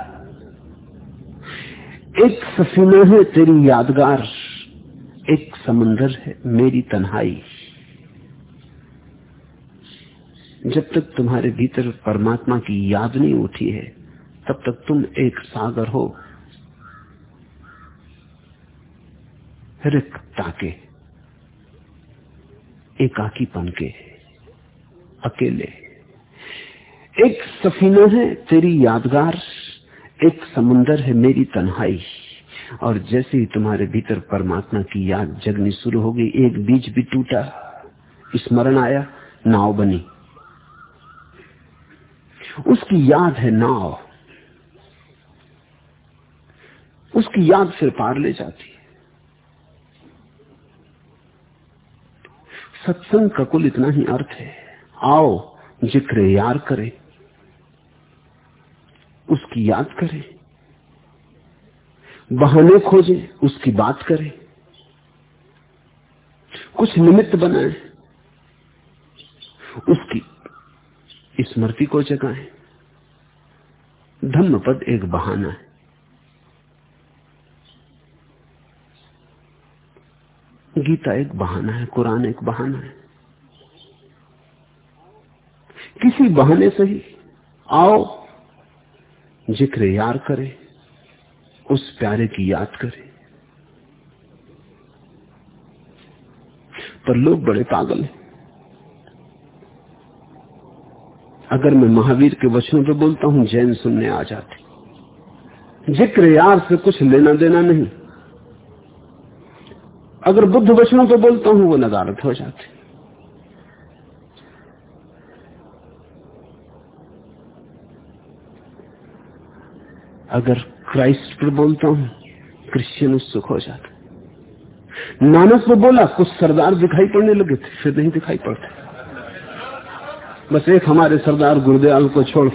एक सफीना है तेरी यादगार, एक समंदर है मेरी तन्हाई। जब तक तुम्हारे भीतर परमात्मा की याद नहीं उठी है, तब तक तुम एक सागर हो। रिक्ता के एकाकीपन के, अकेले। एक सफीना है, तेरी यादगार। एक समुंदर है, मेरी तन्हाई। और जैसे ही तुम्हारे भीतर परमात्मा की याद जगनी शुरू हो गई, एक बीज भी टूटा। स्मरण आया, नाव बनी। उसकी याद है नाव। उसकी याद फिर पार ले जाती। सत्संग का कुल इतना ही अर्थ है। आओ, ज़िक्र यार करे। उसकी याद करें। बहाने खोजे, उसकी बात करें। कुछ निमित्त बनाए। उसकी स्मृति को जगाएँ। धम्म पद एक बहाना है। गीता एक बहाना है, कुरान एक बहाना है। किसी बहाने से ही आओ, ज़िक्र यार करे, उस प्यारे की याद करें। पर लोग बड़े पागल हैं। अगर मैं महावीर के वचनों पर बोलता हूँ, जैन सुनने आ जाते। ज़िक्र यार से कुछ लेना देना नहीं। अगर बुद्ध वचनों पे बोलता हूँ, वो नदारत हो जाते। अगर क्राइस्ट पर बोलता हूँ, क्रिश्चियन उत्सुक हो जाता। नानक पर बोला, कुछ सरदार दिखाई पड़ने लगे थे, फिर नहीं दिखाई पड़ते। बस एक हमारे सरदार गुरुदयाल को छोड़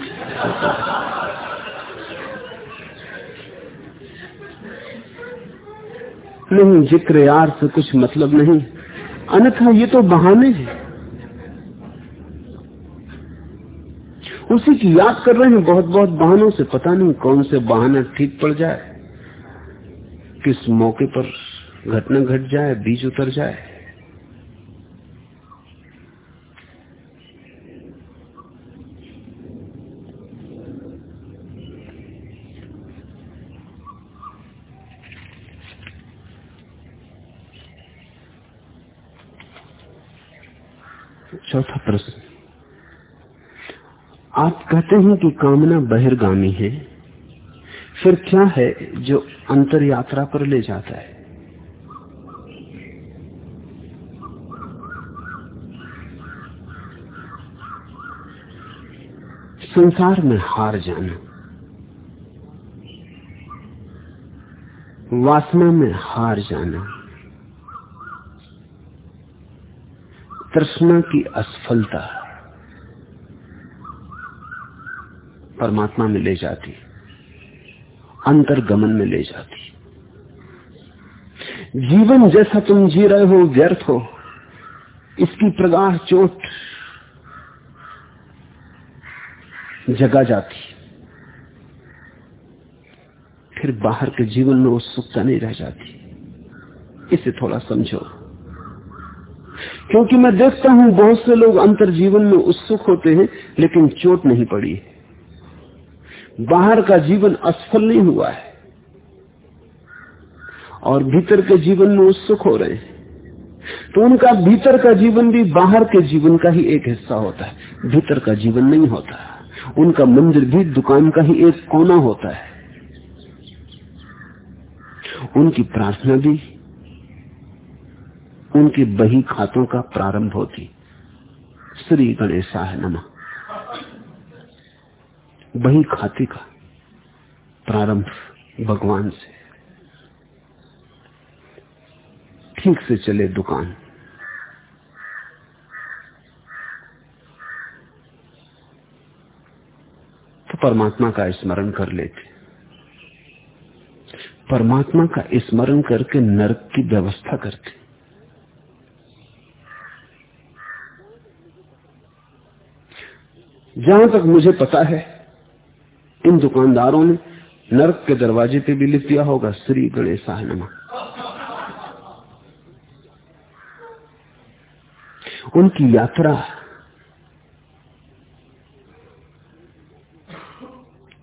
नहीं ज़िक्र यार से कुछ मतलब नहीं। अन्यथा ये तो बहाने हैं। उसी की याद कर रहे हैं बहुत बहुत बहानों से। पता नहीं कौन से बहाना ठीक पड़ जाए। किस मौके पर घटना घट जाए, बीज उतर जाए चौथा प्रश्न आप कहते हैं कि कामना बहिर्गामी है। फिर क्या है जो अंतर यात्रा पर ले जाता है? संसार में हार जाना। वासना में हार जाना। तृष्णा की असफलता। परमात्मा में ले जाती, अंतर्गमन में ले जाती। जीवन जैसा तुम जी रहे हो, व्यर्थ हो, इसकी प्रगाढ़ चोट जगा जाती। फिर बाहर के जीवन में उत्सुकता नहीं रह जाती। इसे थोड़ा समझो। क्योंकि मैं देखता हूँ, बहुत से लोग अंतर जीवन में उत्सुक होते हैं, लेकिन चोट नहीं पड़ी बाहर का जीवन असफल नहीं हुआ है। और भीतर के जीवन में उत्सुक हो रहे हैं। तो उनका भीतर का जीवन भी बाहर के जीवन का ही एक हिस्सा होता है। भीतर का जीवन नहीं होता। उनका मंदिर भी दुकान का ही एक कोना होता है। उनकी प्रार्थना भी, उनके बही खातों का प्रारंभ होती। श्री गणेशाय नमा। बही खाते का प्रारंभ भगवान से। ठीक से चले दुकान। तो परमात्मा का स्मरण कर लेते। परमात्मा का स्मरण करके नरक की व्यवस्था करते। जहाँ तक मुझे पता है इन दुकानदारों ने नरक के दरवाजे पे भी लिख दिया होगा, श्री गणेश नमा। उनकी यात्रा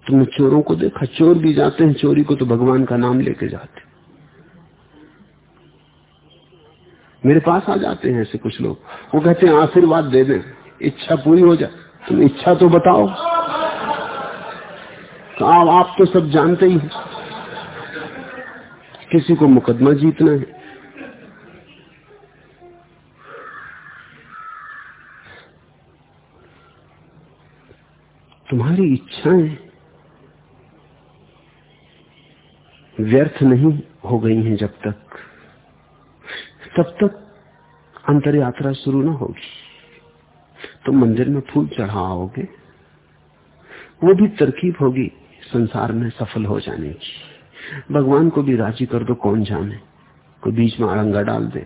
तुमने चोरों को देखा? चोर भी जाते हैं, चोरी को तो भगवान का नाम लेके जाते। मेरे पास आ जाते हैं ऐसे कुछ लोग। वो कहते हैं, आशीर्वाद दे दे, इच्छा पूरी हो जाए। तुम इच्छा तो बताओ। तो आप, आप तो सब जानते ही हैं। किसी को मुकदमा जीतना है। तुम्हारी इच्छाएँ व्यर्थ नहीं हो गई हैं जब तक। तब तक अंतर यात्रा शुरू ना होगी। तो मंदिर में फूल चढ़ाओगे वो भी तरकीब होगी। संसार में सफल हो जाने की। भगवान को भी राज़ी कर दो, कौन जाने? कोई बीच में अड़ंगा डाल दे।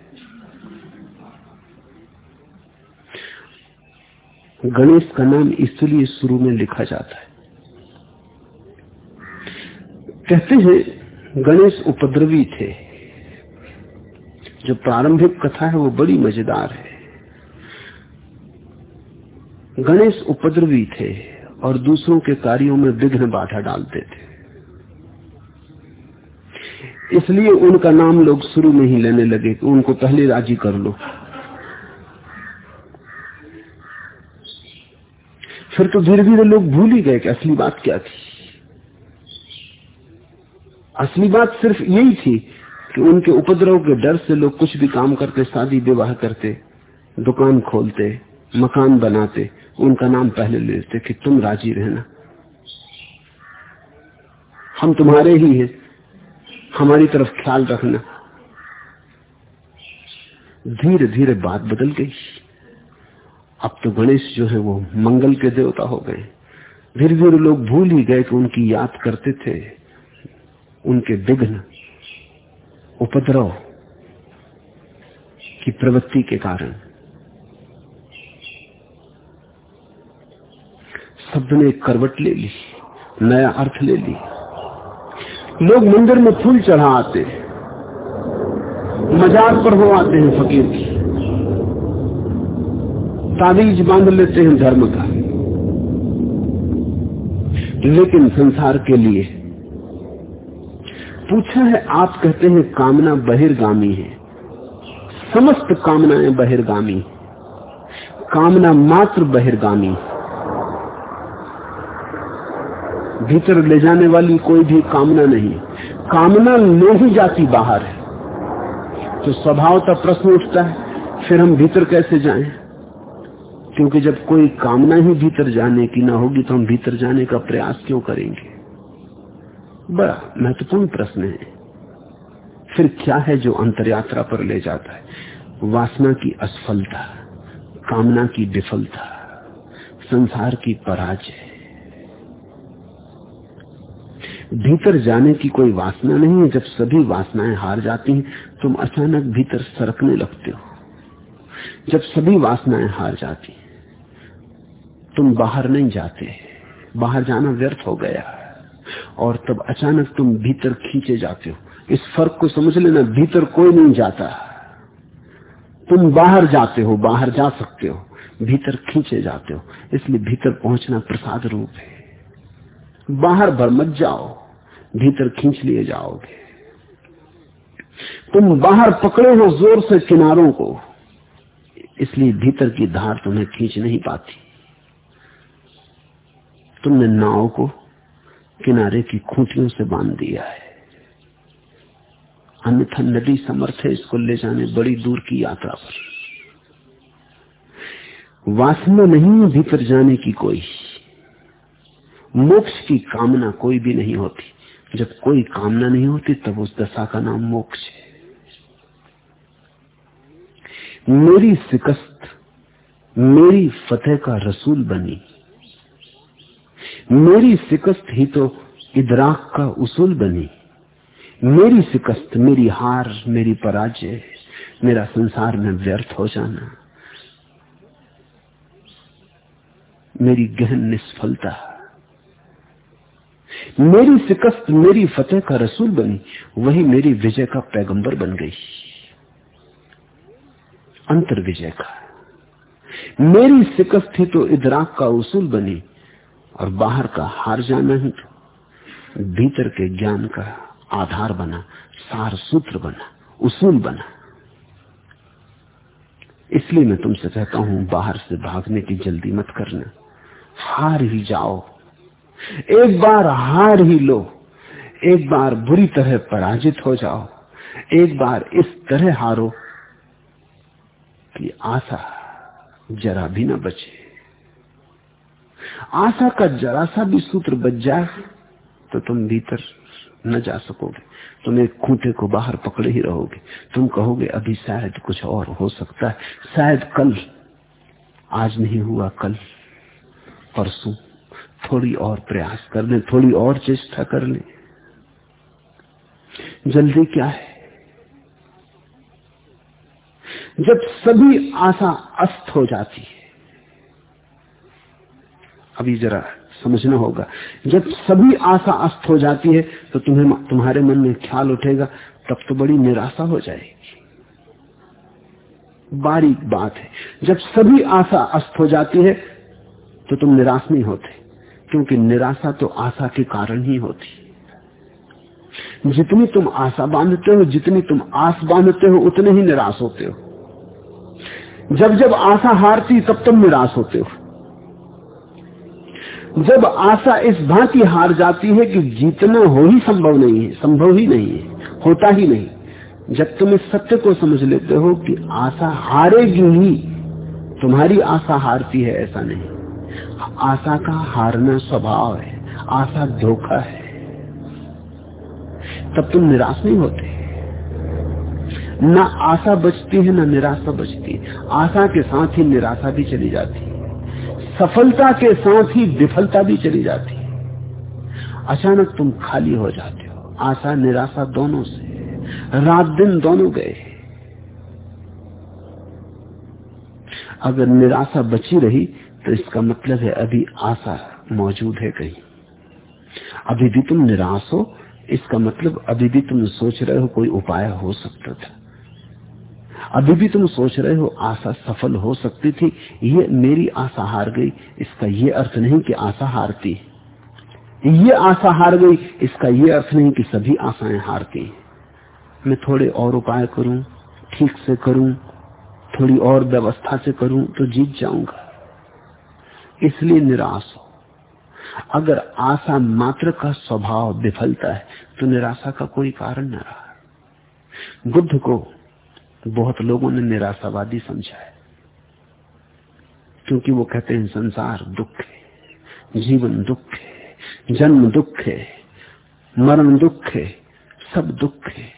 गणेश का नाम इसलिए शुरू में लिखा जाता है। कहते हैं, गणेश उपद्रवी थे। जो प्रारंभिक कथा है, वो बड़ी मज़ेदार है। गणेश उपद्रवी थे। और दूसरों के कार्यों में विघ्न बाधा डालते थे। इसलिए उनका नाम लोग शुरू में ही लेने लगे कि उनको पहले राज़ी कर लो। फिर तो धीरे धीरे लोग भूल ही गए कि असली बात क्या थी। असली बात सिर्फ़ यही थी कि उनके उपद्रव के डर से लोग कुछ भी काम करते शादी विवाह करते, दुकान खोलते मकान बनाते, उनका नाम पहले लेते कि तुम राज़ी रहना। हम तुम्हारे ही हैं। हमारी तरफ़ ख्याल रखना। धीरे धीरे बात बदल गई। अब तो गणेश जो है वो मंगल के देवता हो गए। धीरे धीरे लोग भूल ही गए कि उनकी याद करते थे। उनके विघ्न, उपद्रव की प्रवृत्ति के कारण। शब्द ने करवट ले ली, नया अर्थ ले ली। लोग मंदिर में फूल चढ़ा आते मज़ाक पर हो आते हैं फकीर की ताबीज बाँध लेते हैं धर्म का। लेकिन संसार के लिए पूछा है, आप कहते हैं कामना बहिर्गामी है। समस्त कामनाएँ बहिर्गामी कामना मात्र बहिर्गामी है। भीतर ले जाने वाली कोई भी कामना नहीं। कामना ले ही जाती बाहर है। तो स्वभाव का प्रश्न उठता है, फिर हम भीतर कैसे जाएँ? क्योंकि जब कोई कामना ही भीतर जाने की ना होगी तो हम भीतर जाने का प्रयास क्यों करेंगे? बड़ा महत्वपूर्ण प्रश्न है। फिर क्या है जो अंतरयात्रा पर ले जाता है? वासना की असफलता, कामना की विफलता, संसार की पराजय। भीतर जाने की कोई वासना नहीं है। जब सभी वासनाएँ हार जाती हैं, तुम अचानक भीतर सरकने लगते हो। जब सभी वासनाएँ हार जाती तुम बाहर नहीं जाते बाहर जाना व्यर्थ हो गया और तब अचानक तुम भीतर खींचे जाते हो। इस फ़र्क को समझ लेना, भीतर कोई नहीं जाता। तुम बाहर जाते हो, बाहर जा सकते हो, भीतर खींचे जाते हो। इसलिए भीतर पहुँचना प्रसाद रूप है। बाहर भर मत जाओ, भीतर खींच लिए जाओगे। तुम बाहर पकड़े हो ज़ोर से किनारों को, इसलिए भीतर की धार तुम्हें खींच नहीं पाती। तुमने नाव को किनारे की खूंटियों से बाँध दिया है। अन्यथा नदी समर्थ है इसको ले जाने बड़ी दूर की यात्रा पर। वासना नहीं भीतर जाने की कोई। मोक्ष की कामना कोई भी नहीं होती। जब कोई कामना नहीं होती, तब उस दशा का नाम मोक्ष है। मेरी शिकस्त, मेरी फतेह का रसूल बनी। मेरी शिकस्त ही तो इदराक का उसूल बनी। मेरी शिकस्त, मेरी हार, मेरी पराजय, मेरा संसार में व्यर्थ हो जाना। मेरी गहन निष्फलता मेरी शिकस्त मेरी फतेह का रसूल बनी, वही मेरी विजय का पैगंबर बन गई। अंतर विजय का मेरी शिकस्त ही तो इदराक का उसूल बनी, और बाहर का हार जाना ही तो भीतर के ज्ञान का आधार बना, सार सूत्र बना, उसूल बना। इसलिए मैं तुमसे कहता हूँ, बाहर से भागने की जल्दी मत करना। हार ही जाओ। एक बार हार ही लो, एक बार बुरी तरह पराजित हो जाओ, एक बार इस तरह हारो कि आशा जरा भी ना बचे। आशा का जरा सा भी सूत्र बच जाए तो तुम भीतर न जा सकोगे तुम एक खूंटे को बाहर पकड़े ही रहोगे। तुम कहोगे, अभी शायद कुछ और हो सकता है, शायद कल, आज नहीं हुआ कल, परसों। थोड़ी और प्रयास कर ले, थोड़ी और चेष्टा कर ले। जल्दी क्या है? जब सभी आशा अस्त हो जाती है, अभी जरा समझना होगा, जब सभी आशा अस्त हो जाती है तो तुम्हें तुम्हारे मन में ख्याल उठेगा, तब तो बड़ी निराशा हो जाएगी। बारीक बात है, जब सभी आशा अस्त हो जाती है तो तुम निराश नहीं होते। क्योंकि निराशा तो आशा के कारण ही होती। जितनी तुम आशा बांधते हो, जितनी तुम आस बांधते हो, उतने ही निराश होते हो। जब जब आशा हारती, तब तुम निराश होते हो। जब आशा इस भांति हार जाती है कि जीतना हो ही संभव नहीं है, संभव ही नहीं है, होता ही नहीं, जब तुम इस सत्य को समझ लेते हो कि आशा हारेगी ही, तुम्हारी आशा हारती है, ऐसा नहीं। आशा का हारना स्वभाव है, आशा धोखा है। तब तुम निराश नहीं होते। ना आशा बचती है, ना निराशा बचती। है आशा के साथ ही निराशा भी चली जाती। है सफलता के साथ ही विफलता भी चली जाती। है अचानक तुम खाली हो जाते हो। आशा, निराशा दोनों से। रात दिन दोनों गए। अगर निराशा बची रही तो इसका मतलब है अभी आशा मौजूद है कहीं। अभी भी तुम निराश हो, इसका मतलब अभी भी तुम सोच रहे हो कोई उपाय हो सकता था। अभी भी तुम सोच रहे हो आशा सफल हो सकती थी, ये मेरी आशा हार गई, इसका ये अर्थ नहीं कि आशा हारती। ये आशा हार गई, इसका ये अर्थ नहीं कि सभी आशाएँ हारती। मैं थोड़े और उपाय करूँ, ठीक से करूँ, थोड़ी और व्यवस्था से करूँ तो जीत जाऊँगा। इसलिए निराश हो। अगर आशा मात्र का स्वभाव विफलता है तो निराशा का कोई कारण न रहा। बुद्ध को बहुत लोगों ने निराशावादी समझा है, क्योंकि वो कहते हैं, संसार दुख है, जीवन दुख है, जन्म दुख है, मरण दुख है, सब दुख है।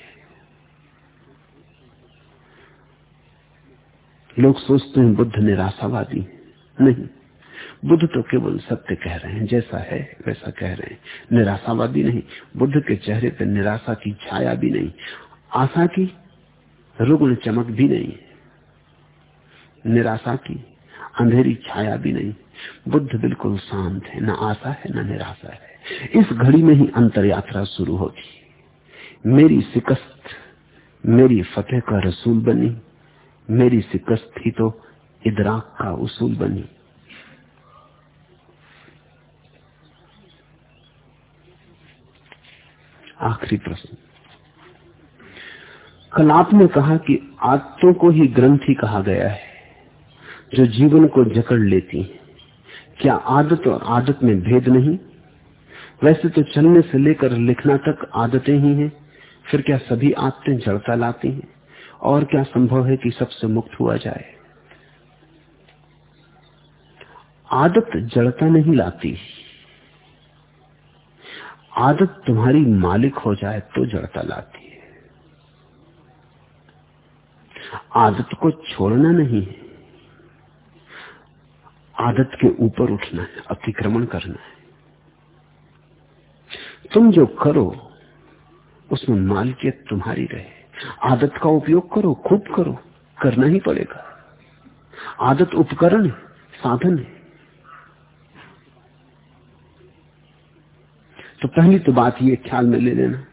लोग सोचते हैं, बुद्ध निराशावादी नहीं बुद्ध तो केवल सत्य कह रहे हैं, जैसा है वैसा कह रहे हैं। निराशावादी नहीं, बुद्ध के चेहरे पर निराशा की छाया भी नहीं, आशा की रुग्ण चमक भी नहीं निराशा की अंधेरी छाया भी नहीं। बुद्ध बिल्कुल शांत है, न आशा है, न निराशा है। इस घड़ी में ही अंतर यात्रा शुरू होगी। मेरी शिकस्त, मेरी फतेह का रसूल बनी, मेरी शिकस्त ही तो इदराक का उसूल बनी। आखिरी प्रश्न। कल आपने कहा कि आदतों को ही ग्रंथि कहा गया है, जो जीवन को जकड़ लेती है। क्या आदत और आदत में भेद नहीं? वैसे तो चलने से लेकर लिखना तक आदतें ही हैं, फिर क्या सभी आदतें जड़ता लाती हैं? और क्या संभव है कि सबसे मुक्त हुआ जाए? आदत जड़ता नहीं लाती। आदत तुम्हारी मालिक हो जाए तो जड़ता लाती है। आदत को छोड़ना नहीं है। आदत के ऊपर उठना है, अतिक्रमण करना है। तुम जो करो, उसमें मालकियत तुम्हारी रहे। आदत का उपयोग करो, खूब करो, करना ही पड़ेगा। आदत उपकरण साधन है। तो पहली तो बात ये ख्याल में ले लेना।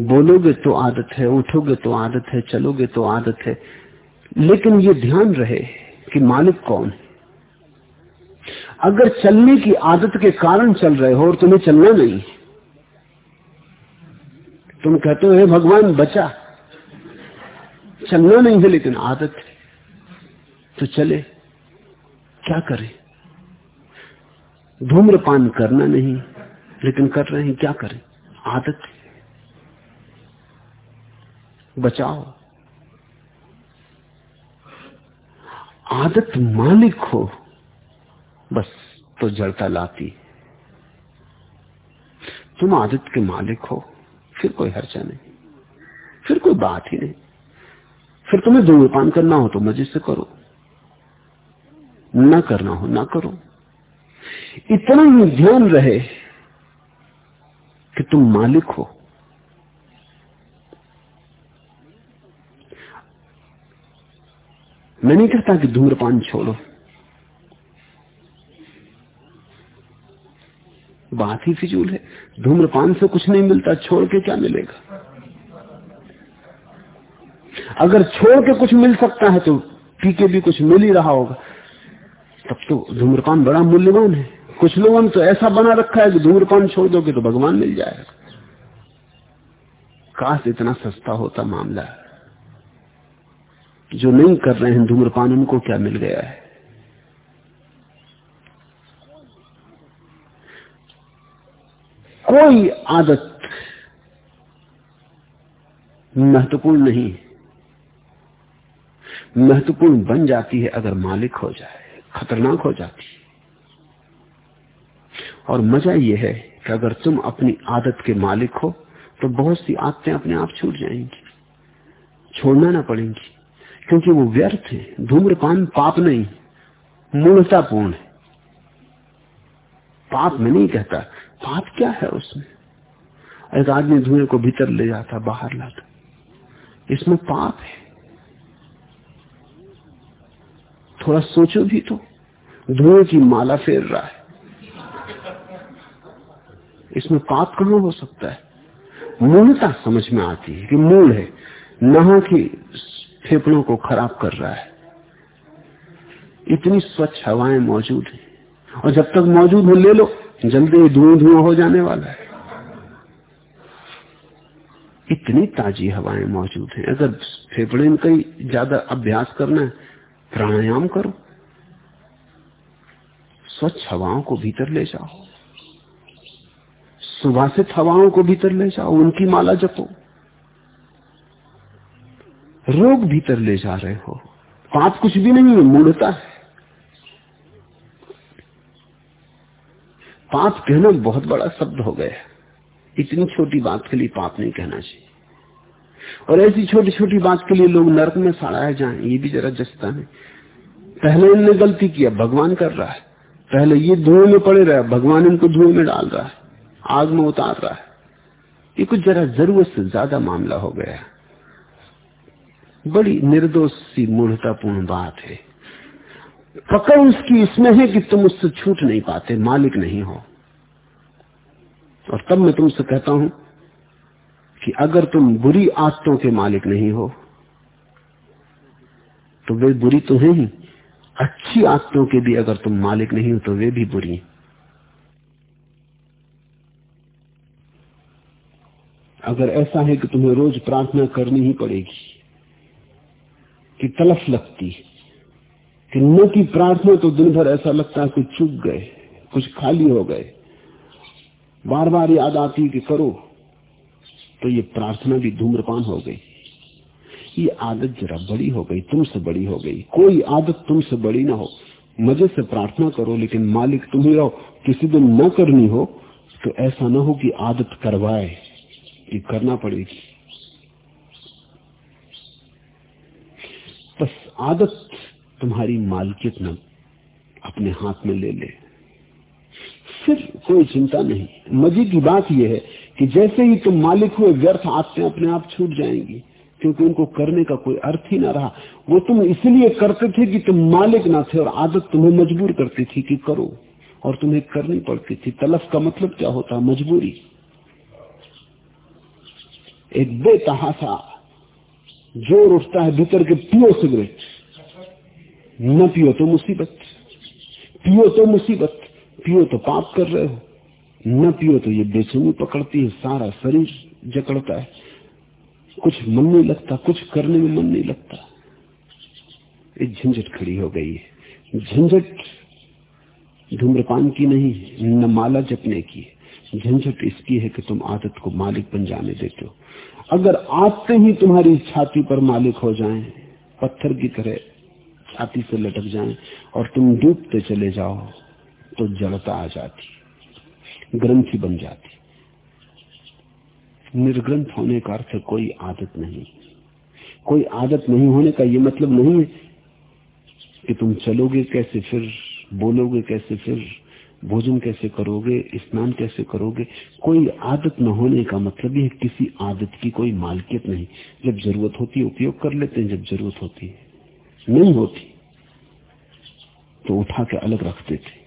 बोलोगे तो आदत है, उठोगे तो आदत है, चलोगे तो आदत है। लेकिन ये ध्यान रहे कि मालिक कौन है। अगर चलने की आदत के कारण चल रहे हो और तुम्हें चलना नहीं तुम कहते हो भगवान, बचा। चलना नहीं है, लेकिन आदत है। तो चले, क्या करें? धूम्रपान करना नहीं, लेकिन कर रहे हैं, क्या करें? आदत बचाओ। आदत मालिक हो, बस तो जड़ता लाती तुम आदत के मालिक हो, फिर कोई हर्चा नहीं, फिर कोई बात ही नहीं। फिर तुम्हें धूम्रपान करना हो तो मज़े से करो। ना करना हो, ना करो। इतना ही ध्यान रहे कि तुम मालिक हो। मैं नहीं कहता कि धूम्रपान छोड़ो। बात ही फिजूल है। धूम्रपान से कुछ नहीं मिलता, छोड़ के क्या मिलेगा? अगर छोड़ के कुछ मिल सकता है तो पी के भी कुछ मिल ही रहा होगा। तब तो धूम्रपान बड़ा मूल्यवान है। कुछ लोगों ने तो ऐसा बना रखा है कि धूम्रपान छोड़ दोगे तो भगवान मिल जाएगा। काश इतना सस्ता होता मामला। जो नहीं कर रहे हैं धूम्रपान, उनको क्या मिल गया है? कोई आदत महत्वपूर्ण नहीं महत्वपूर्ण बन जाती है अगर मालिक हो जाए, खतरनाक हो जाती है। और मज़ा यह है कि अगर तुम अपनी आदत के मालिक हो तो बहुत सी आदतें अपने आप छूट जाएँगी। छोड़ना ना पड़ेंगी। क्योंकि वो व्यर्थ है, धूम्रपान पाप नहीं मूर्तापूर्ण है। पाप में नहीं कहता, पाप क्या है उसमें? एक आदमी धुएँ को भीतर ले जाता, बाहर लाता। इसमें पाप है। थोड़ा सोचो भी तो धुएँ की माला फेर रहा है। इसमें पाप कहाँ हो सकता है? मूलता समझ में आती है कि मूल है नहा की फेफड़ों को खराब कर रहा है। इतनी स्वच्छ हवाएँ मौजूद है, और जब तक मौजूद हो, ले लो, जल्दी धुआँ धुआँ हो जाने वाला है। इतनी ताजी हवाएँ मौजूद हैं, अगर फेफड़े का ज़्यादा अभ्यास करना है, प्राणायाम करो। स्वच्छ हवाओं को भीतर ले जाओ। सुभाषित हवाओं को भीतर ले जाओ, उनकी माला जपो। रोग भीतर ले जा रहे हो। पाप कुछ भी नहीं है, मूढ़ता है। पाप कहना बहुत बड़ा शब्द हो गया। इतनी छोटी बात के लिए पाप नहीं कहना चाहिए। और ऐसी छोटी छोटी बात के लिए लोग नरक में सड़ाए जाए, ये भी जरा जचता नहीं। पहले इनने गलती किया, भगवान कर रहा है। पहले ये धुएँ में पड़े रहा, भगवान इनको धुएँ में डाल रहा है। आग में उतार रहा है। ये कुछ जरा ज़रूरत से ज़्यादा मामला हो गया बड़ी निर्दोष सी मूर्तापूर्ण बात है। पकड़ उसकी इसमें है कि तुम उससे छूट नहीं पाते, मालिक नहीं हो। और तब मैं तुमसे कहता हूँ कि अगर तुम बुरी आदतों के मालिक नहीं हो तो वे बुरी तो है ही। अच्छी आदतों के भी अगर तुम मालिक नहीं हो तो वे भी बुरी अगर ऐसा है कि तुम्हें रोज प्रार्थना करनी ही पड़ेगी, कि तलफ लगती कि न की प्रार्थना तो दिन भर ऐसा लगता है कि चुप गए, कुछ खाली हो गए। बार बार याद आती कि करो तो ये प्रार्थना भी धूम्रपान हो गई। ये आदत जरा बड़ी हो गई, तुमसे बड़ी हो गई। कोई आदत तुमसे बड़ी ना हो। मज़े से प्रार्थना करो, लेकिन मालिक तुम ही रहो। किसी दिन न करनी हो तो ऐसा ना हो कि आदत करवाए। कि करना पड़ेगी। बस आदत तुम्हारी मालकियत न अपने हाथ में ले ले। फिर कोई चिंता नहीं। मज़े की बात यह है कि जैसे ही तुम मालिक हुए, व्यर्थ आते अपने आप छूट जाएँगी, क्योंकि उनको करने का कोई अर्थ ही ना रहा। वो तुम इसलिए करते थे कि तुम मालिक ना थे और आदत तुम्हें मजबूर करती थी कि करो, और तुम्हें करनी पड़ती थी। तलफ का मतलब क्या होता? मजबूरी। एक बेतहासा ज़ोर उठता है भीतर के पियो सिगरेट। न पियो तो मुसीबत, पियो तो मुसीबत, पियो तो पाप कर रहे हो। न पियो तो ये बेचैनी पकड़ती है, सारा शरीर जकड़ता है। कुछ मन नहीं लगता, कुछ करने में मन नहीं लगता। एक झंझट खड़ी हो गई है। झंझट धूम्रपान की नहीं, न माला जपने की झंझट इसकी है कि तुम आदत को मालिक बन जाने देते हो। अगर आते ही तुम्हारी छाती पर मालिक हो जाएँ, पत्थर की तरह छाती से लटक जाएँ और तुम डूबते चले जाओ तो जड़ता आ जाती ग्रंथि बन जाती। निर्ग्रंथ होने का अर्थ कोई आदत नहीं। कोई आदत नहीं होने का ये मतलब नहीं है कि तुम चलोगे कैसे फिर बोलोगे कैसे फिर भोजन कैसे करोगे, स्नान कैसे करोगे, कोई आदत न होने का मतलब यह किसी आदत की कोई मालकियत नहीं। जब ज़रूरत होती है, उपयोग कर लेते हैं, जब ज़रूरत होती है। नहीं होती तो उठा के अलग रखते थे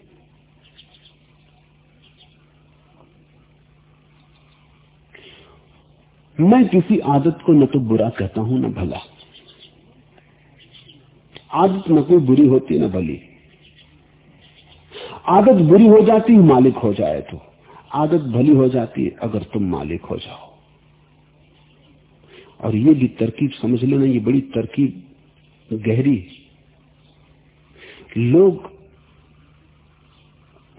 मैं किसी आदत को न तो बुरा कहता हूँ, न भला। आदत न कोई बुरी होती, न भली। आदत बुरी हो जाती, मालिक हो जाए तो। आदत भली हो जाती है अगर तुम मालिक हो जाओ। और ये भी तरकीब समझ लेना, ये बड़ी तरकीब गहरी लोग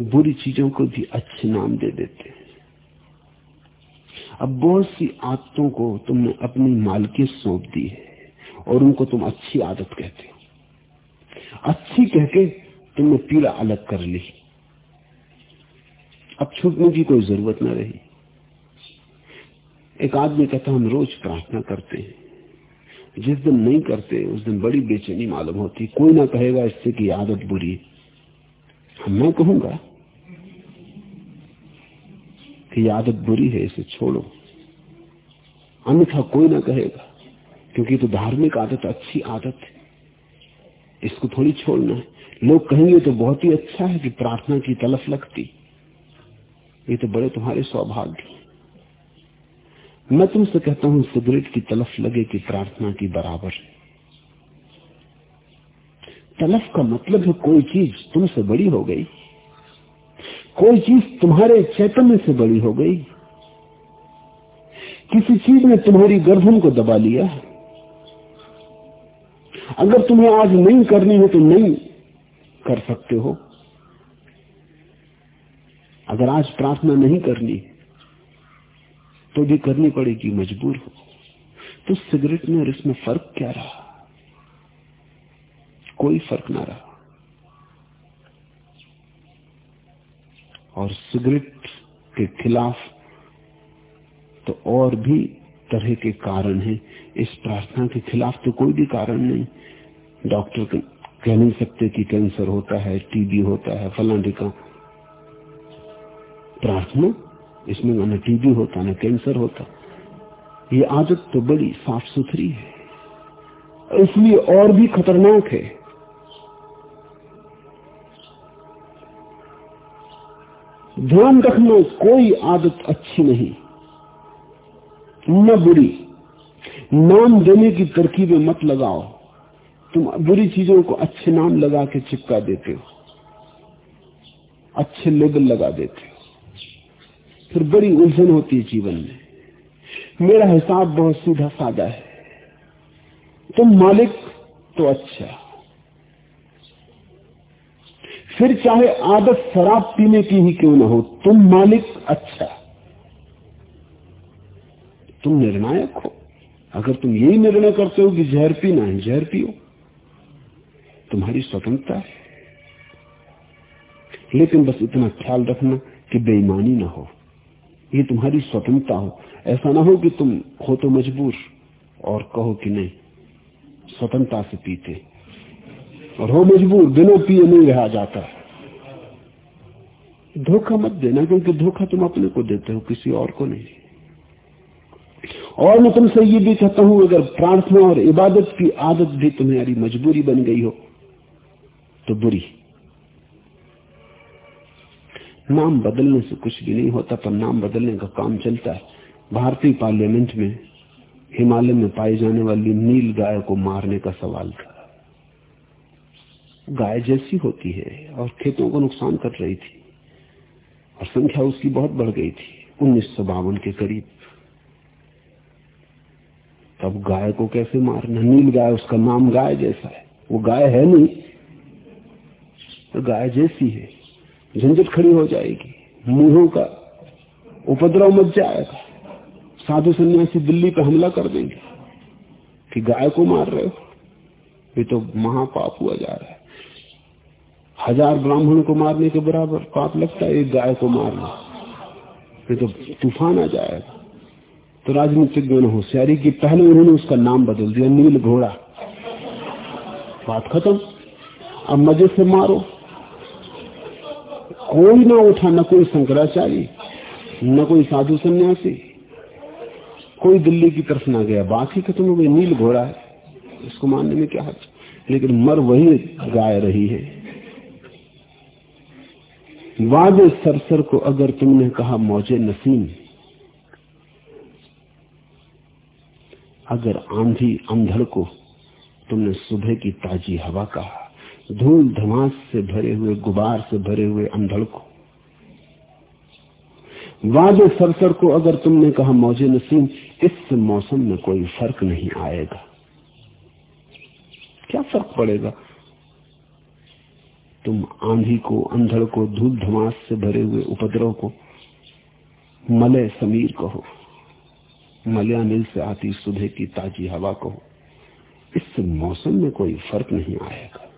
बुरी चीज़ों को भी अच्छे नाम दे देते हैं। अब बहुत सी आदतों को तुमने अपनी मालकी सौंप दी है और उनको तुम अच्छी आदत कहते हो। अच्छी कहके तुमने पीड़ा अलग कर ली। अब छूटने की कोई ज़रूरत ना रही। एक आदमी कहता, हम रोज प्रार्थना करते हैं। जिस दिन नहीं करते, उस दिन बड़ी बेचैनी मालूम होती। कोई ना कहेगा, इससे कि आदत बुरी। मैं कहूँगा कि आदत बुरी है, इसे छोड़ो। अन्यथा कोई ना कहेगा, क्योंकि तो धार्मिक आदत, अच्छी आदत है। इसको थोड़ी छोड़ना है। लोग कहेंगे तो बहुत ही अच्छा है कि प्रार्थना की तलफ लगती। ये तो बड़े तुम्हारे सौभाग्य मैं तुमसे कहता हूँ, सिगरेट की तलफ लगे कि प्रार्थना की बराबर तलफ का मतलब है, कोई चीज़ तुमसे बड़ी हो गई। कोई चीज़ तुम्हारे चैतन्य से बड़ी हो गई। किसी चीज़ ने तुम्हारी गर्दन को दबा लिया अगर तुम्हें आज नहीं करनी हो तो नहीं कर सकते हो। अगर आज प्रार्थना नहीं करनी तो भी करनी पड़ेगी मजबूर हो। तो सिगरेट में और इसमें फ़र्क क्या रहा? कोई फ़र्क ना रहा। और सिगरेट के खिलाफ तो और भी तरह के कारण हैं। इस प्रार्थना के खिलाफ तो कोई भी कारण नहीं। डॉक्टर कह नहीं सकते कि कैंसर होता है, टीबी होता है फलाने का प्रार्थना? इसमें न टीबी होता, न कैंसर होता। ये आदत तो बड़ी साफ़ सुथरी है। इसलिए और भी खतरनाक है। ध्यान रखना, कोई आदत अच्छी नहीं। न बुरी। नाम देने की तरकीबें मत लगाओ। तुम बुरी चीज़ों को अच्छे नाम लगा के चिपका देते हो। अच्छे लेबल लगा देते हो। फिर बड़ी उलझन होती है जीवन में। मेरा हिसाब बहुत सीधा साधा है। तुम मालिक तो अच्छा। फिर चाहे आदत शराब पीने की ही क्यों ना हो, तुम मालिक अच्छा। तुम निर्णायक हो। अगर तुम यही निर्णय करते हो कि जहर पीना है, जहर पियो। तुम्हारी स्वतंत्रता है। लेकिन बस इतना ख्याल रखना कि बेईमानी ना हो। ये तुम्हारी स्वतंत्रता हो। ऐसा ना हो कि तुम हो तो मजबूर और कहो कि नहीं, स्वतंत्रता से पीते। और हो मजबूर, बिना पिए नहीं रहा जाता। धोखा मत देना, क्योंकि धोखा तुम अपने को देते हो, किसी और को नहीं। और मैं तुमसे ये भी कहता हूँ, अगर प्रार्थना और इबादत की आदत भी तुम्हारी मजबूरी बन गई हो तो बुरी। नाम बदलने से कुछ भी नहीं होता, पर नाम बदलने का काम चलता है। भारतीय पार्लियामेंट में, हिमालय में पाई जाने वाली नील गाय को मारने का सवाल था। गाय जैसी होती है और खेतों को नुकसान कर रही थी, और संख्या उसकी बहुत बढ़ गई थी, उन्नीस सौ बावन के करीब। तब गाय को कैसे मारना? नील गाय, उसका नाम गाय जैसा है। वो गाय है नहीं गाय जैसी है। झंझट खड़ी हो जाएगी। मुंहों का उपद्रव मच जाएगा। साधु सन्यासी दिल्ली पर हमला कर देंगे। कि गाय को मार रहे हो? ये तो महापाप हुआ जा रहा है। हज़ार ब्राह्मण को मारने के बराबर पाप लगता है, एक गाय को मारना। ये तो तूफ़ान आ जाएगा। तो राजनीतिक में होशियारी की, पहले उन्होंने उसका नाम बदल दिया, नील घोड़ा। बात खत्म। अब मज़े से मारो। कोई ना उठा, न कोई शंकराचार्य, न कोई साधु सन्यासी। कोई दिल्ली की तरफ़ ना गया। बाकी खत्म हो गई। नील घोड़ा है। इसको मानने में क्या हर्ज? लेकिन मर वही गाय रही है। वादे सरसर को अगर तुमने कहा मौजे नसीम अगर आंधी अंधड़ को तुमने सुबह की ताजी हवा कहा धूल धमास से भरे हुए, गुबार से भरे हुए अंधड़ को, वादे सरसर को अगर तुमने कहा मौजे नसीम, इस मौसम में कोई फ़र्क नहीं आएगा। क्या फ़र्क पड़ेगा? तुम आंधी को, अंधड़ को, धूल धमास से भरे हुए उपद्रव को मलय समीर कहो। मलयानिल से आती सुबह की ताजी हवा को इससे मौसम में कोई फ़र्क नहीं आएगा।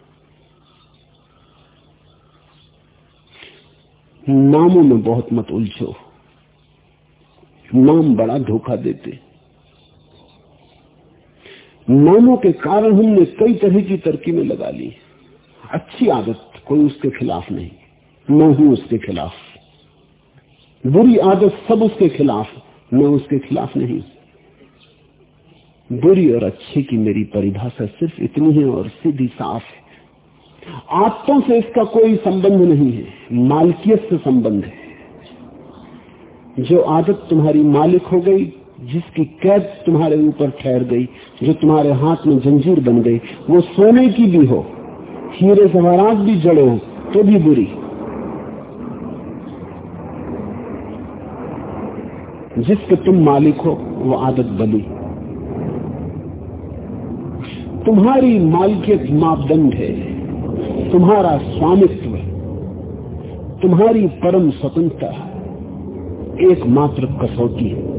नामों में बहुत मत उलझो। नाम बड़ा धोखा देते। नामों के कारण हमने कई तरह की तरकीबें लगा ली। अच्छी आदत कोई उसके खिलाफ नहीं। मैं हूँ उसके खिलाफ। बुरी आदत सब उसके खिलाफ। मैं उसके खिलाफ नहीं। बुरी और अच्छे की मेरी परिभाषा सिर्फ़ इतनी है और सीधी साफ़ है। आत्तों से इसका कोई संबंध नहीं है, मालकियत से संबंध है। जो आदत तुम्हारी मालिक हो गई, जिसकी कैद तुम्हारे ऊपर ठहर गई, जो तुम्हारे हाथ में जंजीर बन गई, वो सोने की भी हो, हीरे जवारात भी जड़े हो तो भी बुरी। जिसके तुम मालिक हो, वो आदत बली तुम्हारी मालिकियत मापदंड है, तुम्हारा स्वामित्व तुम्हारी परम स्वतंत्रता एकमात्र कसौटी है।